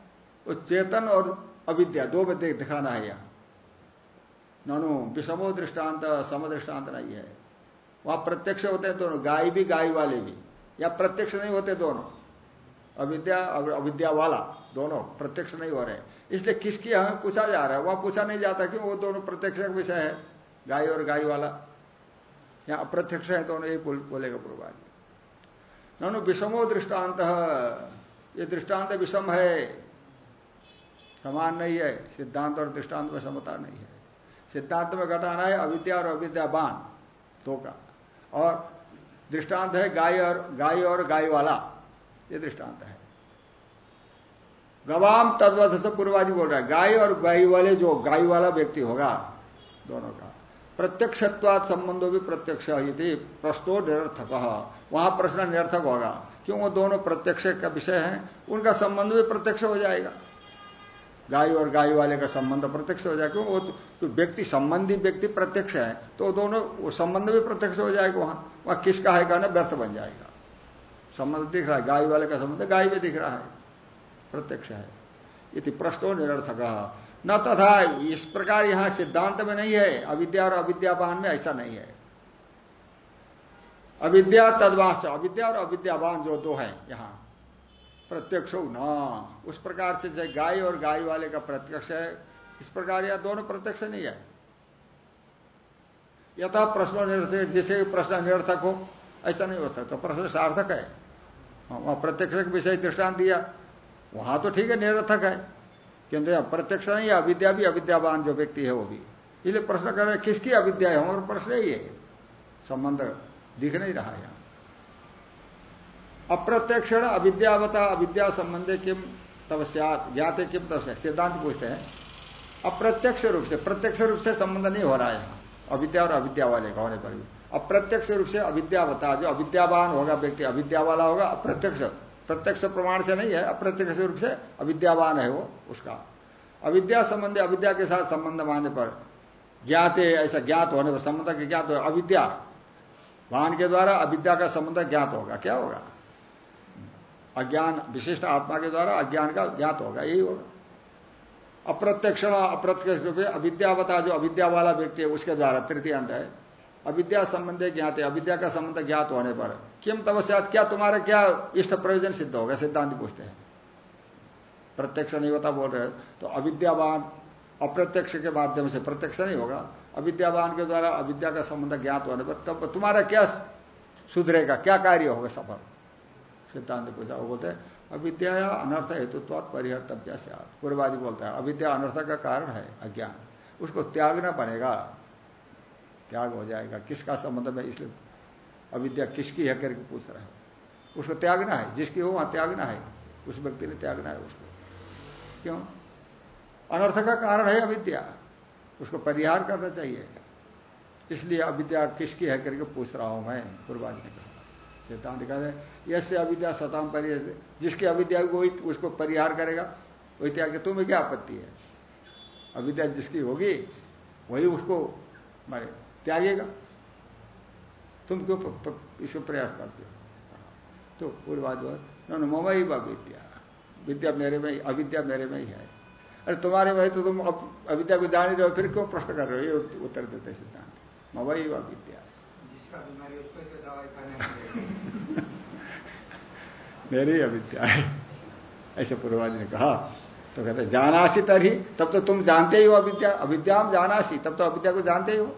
वो चेतन और अविद्या, दो दिखाना है यहाँ। ननु, विषमो दृष्टांत, सम दृष्टांत नहीं है। वहाँ प्रत्यक्ष होते हैं दोनों, गाय भी, गाय वाले भी। या प्रत्यक्ष नहीं होते दोनों। अविद्या और अविद्या वाला, दोनों प्रत्यक्ष नहीं हो रहे। इसलिए किसकी हमें पूछा जा रहा है? वहाँ पूछा नहीं जाता क्यों वो दोनों प्रत्यक्ष विषय है, गाय और गाय वाला। या अप्रत्यक्ष है दोनों यही बोलेगा पूर्वाजी। ननु विषमो दृष्टांत ये दृष्टांत विषम है। समान नहीं है, सिद्धांत और दृष्टांत में समता नहीं है। सिद्धांत में घटाना है, अविद्या और अविद्यावान, दो का। और दृष्टांत है गाय और गाय और गाय वाला, ये दृष्टांत है। गवाम तद्वत से पूर्वाजी बोल रहा है, गाय और गाय वाले, जो गाय वाला व्यक्ति होगा, दोनों का। प्रत्यक्षत्वाद संबंधो भी प्रत्यक्ष यदि प्रश्नो निरर्थक। वहाँ प्रश्न निरर्थक होगा। क्यों वो दोनों प्रत्यक्ष का विषय है? उनका संबंध भी प्रत्यक्ष हो जाएगा। गाय और गाय वाले का संबंध प्रत्यक्ष हो जाएगा। क्यों वो तो व्यक्ति संबंधी व्यक्ति प्रत्यक्ष है तो दोनों, वो संबंध भी प्रत्यक्ष हो जाएगा वहाँ। वहाँ किसका है कहना व्यर्थ बन जाएगा। संबंध दिख रहा है, गाय वाले का संबंध गाय में दिख रहा है। प्रत्यक्ष है। इति प्रश्नो निरर्थक। न तथा, इस प्रकार यहाँ सिद्धांत में नहीं है। अविद्या और अविद्यावान में ऐसा नहीं है। अविद्या तदवास, अविद्या और अविद्यावान जो दो है यहाँ। प्रत्यक्ष न। उस प्रकार से जैसे गाय और गाय वाले का प्रत्यक्ष है, इस प्रकार यह दोनों प्रत्यक्ष नहीं है। यथा प्रश्न निरर्थक जिसे प्रश्न निर्थक हो, ऐसा नहीं हो सकता। प्रश्न सार्थक है। वहाँ प्रत्यक्ष विषय दृष्टांत दिया। वहाँ तो ठीक है, निरर्थक है। किंतु प्रत्यक्ष नहीं अविद्या भी अविद्यावान जो व्यक्ति है वो भी। इसलिए प्रश्न कर रहे किसकी अविद्या है? हमारा प्रश्न ही है। संबंध दिख नहीं रहा यहाँ अप्रत्यक्षण, अविद्यावता, अविद्या संबंधे किम तवस्यात ज्ञाते किम तपस्या सिद्धांत पूछते हैं, अप्रत्यक्ष रूप से, प्रत्यक्ष रूप से संबंध नहीं हो रहा है। अविद्या और अविद्या वाले का होने पर भी। अप्रत्यक्ष रूप से अविद्यावता, जो अविद्यावान होगा, व्यक्ति अविद्या वाला होगा, अप्रत्यक्ष। प्रत्यक्ष प्रमाण से नहीं है, अप्रत्यक्ष रूप से अविद्यावान है वो, उसका। अविद्या संबंधी, अविद्या के साथ संबंध मानने पर ज्ञाते ऐसा ज्ञात होने पर संबंध के ज्ञात हो, अविद्या। भान के द्वारा अविद्या का संबंध ज्ञात होगा, क्या होगा? अज्ञान, विशिष्ट आत्मा के द्वारा अज्ञान का ज्ञात होगा, यही होगा। अप्रत्यक्ष अप्रत्यक्ष रूप से अविद्यावता, जो अविद्या वाला व्यक्ति है, उसके द्वारा तृतीय अंत है। अविद्या संबंध ज्ञात है, अविद्या का संबंध ज्ञात होने पर किम तपस्यात क्या तुम्हारा क्या इष्ट प्रयोजन सिद्ध होगा? सिद्धांत पूछते हैं। प्रत्यक्ष नहीं होता बोल रहे तो अविद्यावान अप्रत्यक्ष के माध्यम से प्रत्यक्ष नहीं होगा। अविद्यावान के द्वारा अविद्या का संबंध ज्ञात होने पर तब तुम्हारा क्या सुधरेगा? क्या कार्य होगा सफल? सिद्धांत पूछा। वो बोलते अविद्या अनर्थ हेतुत्वात परिहर्तव्य से पूर्वादि बोलता है, अविद्या अनर्थ का कारण है अज्ञान। उसको त्यागना पड़ेगा। त्याग हो जाएगा। किसका संबंध में इसलिए अविद्या किसकी है करके पूछ रहा है। उसको त्यागना है, जिसकी हो वहाँ त्यागना है। उस व्यक्ति ने त्यागना है उसको। क्यों? अनर्थ का कारण है अविद्या। उसको परिहार करना चाहिए। इसलिए अविद्या किसकी है करके पूछ रहा हूँ मैं, पूर्वाज ने कहा। सिद्धांत कहते यसे अविद्या सताम पर जिसकी अविद्या वही उसको परिहार करेगा। वही त्याग तुम्हें क्या आपत्ति है? अविद्या जिसकी होगी, वही उसको मारे, त्यागेगा। तुम क्यों इसको प्रयास करते हो। तो पूर्वाद न ममई विद्या। विद्या मेरे में अविद्या मेरे में ही है। अरे तुम्हारे में तो तुम अविद्या को जान ही रहे हो फिर क्यों प्रश्न कर रहे हो? ये उत्तर देते सिद्धांत मवई व विद्या। मेरी अविद्या है। ऐसे पूर्वाज ने कहा। तो कहते जानासी तरी तब तो तुम जानते ही हो अविद्या। अविद्या जानासी तब तो अविद्या को जानते ही हो।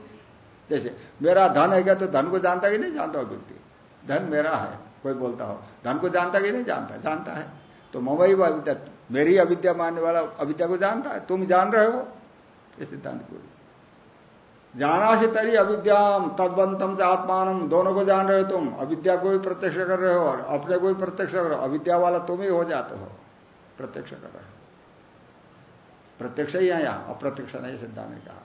जैसे, मेरा धन है क्या? तो धन को जानता कि नहीं जानता व्यक्ति? धन मेरा है, कोई बोलता हो। धन को जानता कि नहीं जानता? जानता है। तो ममई अविद्या, मेरी अविद्या मानने वाला अविद्या को जानता है। तुम जान रहे हो? इस सिद्धांत को जाना से तरी अविद्याम तदबंतम से आत्मान दोनों को जान रहे हो तुम। अविद्या को भी प्रत्यक्ष कर रहे हो और अपने को भी प्रत्यक्ष कर रहे हो। अविद्या वाला तुम ही हो जाते हो। प्रत्यक्ष कर रहे हो। प्रत्यक्ष ही है यहाँ। अप्रत्यक्ष नहीं, सिद्धांत ने कहा।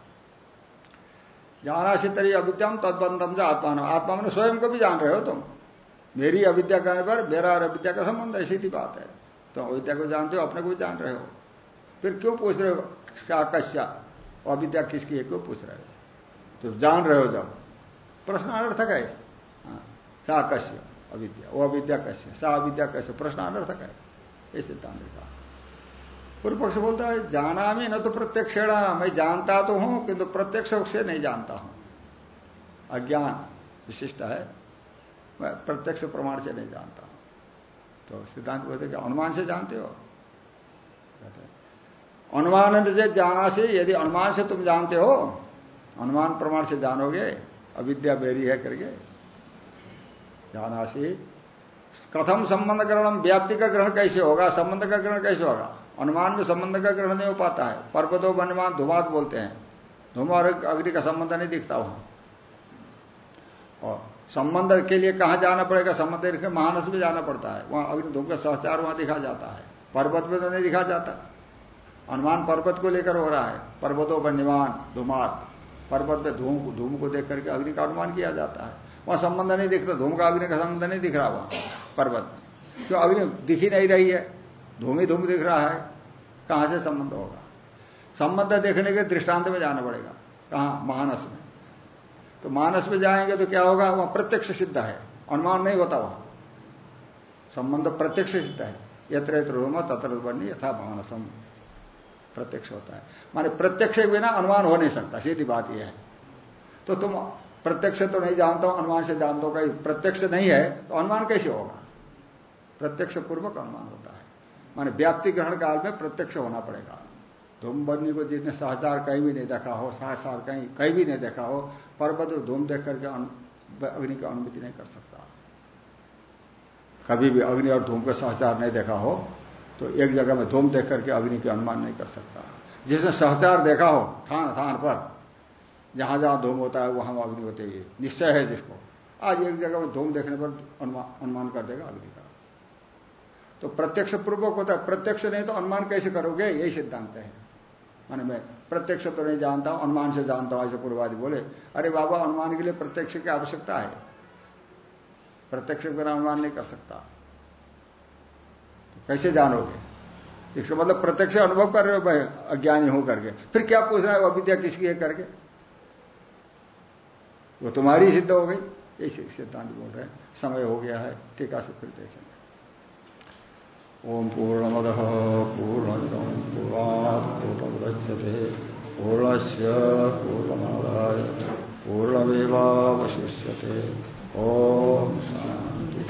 जाना से तरी अविद्याम तदबंधम से आत्मान आत्मा में स्वयं को भी जान रहे हो तुम। मेरी अविद्या कहने पर मेरा और अविद्या का संबंध ऐसी थी बात है। तो अविद्या को जानते हो अपने को भी जान रहे हो। फिर क्यों पूछ रहे हो कश्या? अविद्या किसकी है क्यों पूछ रहे हो? तो जान रहे हो जब। प्रश्न अनर्थक है हाँ, सा कश्य अविद्या वो अविद्या कश्य सा अविद्या कश्य प्रश्न अनर्थक है सिद्धांत कहा पूर्व पक्ष बोलता है, जाना में न तो प्रत्यक्षण, मैं जानता तो हूँ, किंतु प्रत्यक्ष से नहीं जानता हूँ। अज्ञान विशिष्ट है, मैं प्रत्यक्ष प्रमाण से नहीं जानता हूँ। तो सिद्धांत बोलते कि अनुमान से जानते हो? कहते अनुमान से जाना से, यदि अनुमान से तुम जानते हो, अनुमान प्रमाण से जानोगे, अविद्या बेरी है करके। जानासी कथम संबंध ग्रहण व्याप्ति का ग्रहण कैसे होगा, संबंध का ग्रहण कैसे होगा? अनुमान में संबंध का ग्रहण नहीं हो पाता है। पर्वतो वनमान धुमात बोलते हैं। धूम और अग्नि का संबंध नहीं दिखता वहाँ। और संबंध के लिए कहा जाना पड़ेगा? संबंध महानस में जाना पड़ता है। वहाँ अग्नि धूम का सहचार वहाँ दिखा जाता है। पर्वत में तो नहीं दिखा जाता। अनुमान पर्वत को लेकर हो रहा है। पर्वतों पर निमान धुमात पर्वत में धूम धूम को देख करके अग्नि का अनुमान किया जाता है। वहाँ संबंध नहीं दिखता। धूम का अग्नि का संबंध नहीं दिख रहा वहाँ। पर्वत। में क्यों? अग्नि दिख ही नहीं रही है। धूम ही धूम दिख रहा है। कहाँ से संबंध होगा? संबंध देखने के दृष्टांत में जाना पड़ेगा, कहा? मानस में। तो मानस में जाएँगे तो क्या होगा? वहाँ प्रत्यक्ष सिद्ध है, अनुमान नहीं होता वहाँ। संबंध प्रत्यक्ष सिद्ध है यत्र यत्र तत्र बनी यथा मानसम प्रत्यक्ष होता है। माने प्रत्यक्ष के बिना अनुमान हो नहीं सकता, सीधी बात यह है। तो तुम प्रत्यक्ष तो नहीं जानता हो, अनुमान से जानता हो कहीं प्रत्यक्ष नहीं है तो अनुमान कैसे होगा? प्रत्यक्ष पूर्वक अनुमान होता है। माने व्याप्ति ग्रहण काल में प्रत्यक्ष होना पड़ेगा। धूम बनी को जिसने सहचार कहीं भी नहीं देखा हो, सहसार कहीं कहीं भी नहीं देखा हो, पर्वत और धूम देख करके अग्नि की अनुमति नहीं कर सकता। कभी भी अग्नि और धूम का सहचार नहीं देखा हो तो एक जगह में धूम देख करके अग्नि के अनुमान नहीं कर सकता। जिसने सहचार देखा हो, थान थान पर, जहाँ जहाँ धूम होता है, वहाँ अग्नि होते ही। निश्चय है जिसको। आज एक जगह में धूम देखने पर अनुमान कर देगा अग्नि। तो प्रत्यक्ष पूर्वक होता है, प्रत्यक्ष नहीं तो अनुमान कैसे करोगे? यही सिद्धांत है। माने मैं प्रत्यक्ष तो नहीं जानता हूँ अनुमान से जानता हूँ, ऐसे पूर्वादि बोले। अरे बाबा, अनुमान के लिए प्रत्यक्ष की आवश्यकता है। प्रत्यक्ष बिना अनुमान नहीं कर सकता। तो कैसे जानोगे? इसका मतलब प्रत्यक्ष अनुभव कर रहे हो, भाई, अज्ञानी हो करके। फिर क्या पूछ रहा है, वो विद्या किसकी है करके? वो तुम्हारी सिद्ध हो गई। यही सिद्धांत बोल रहे हैं। समय हो गया है, टीका से फिर देखेंगे। ओम पूर्णमद पूर्णमिदम पूर्णात् पूर्णमुदच्यते पूर्णस्य पूर्णमादाय पूर्णमेवावशिष्यते। ओ शांति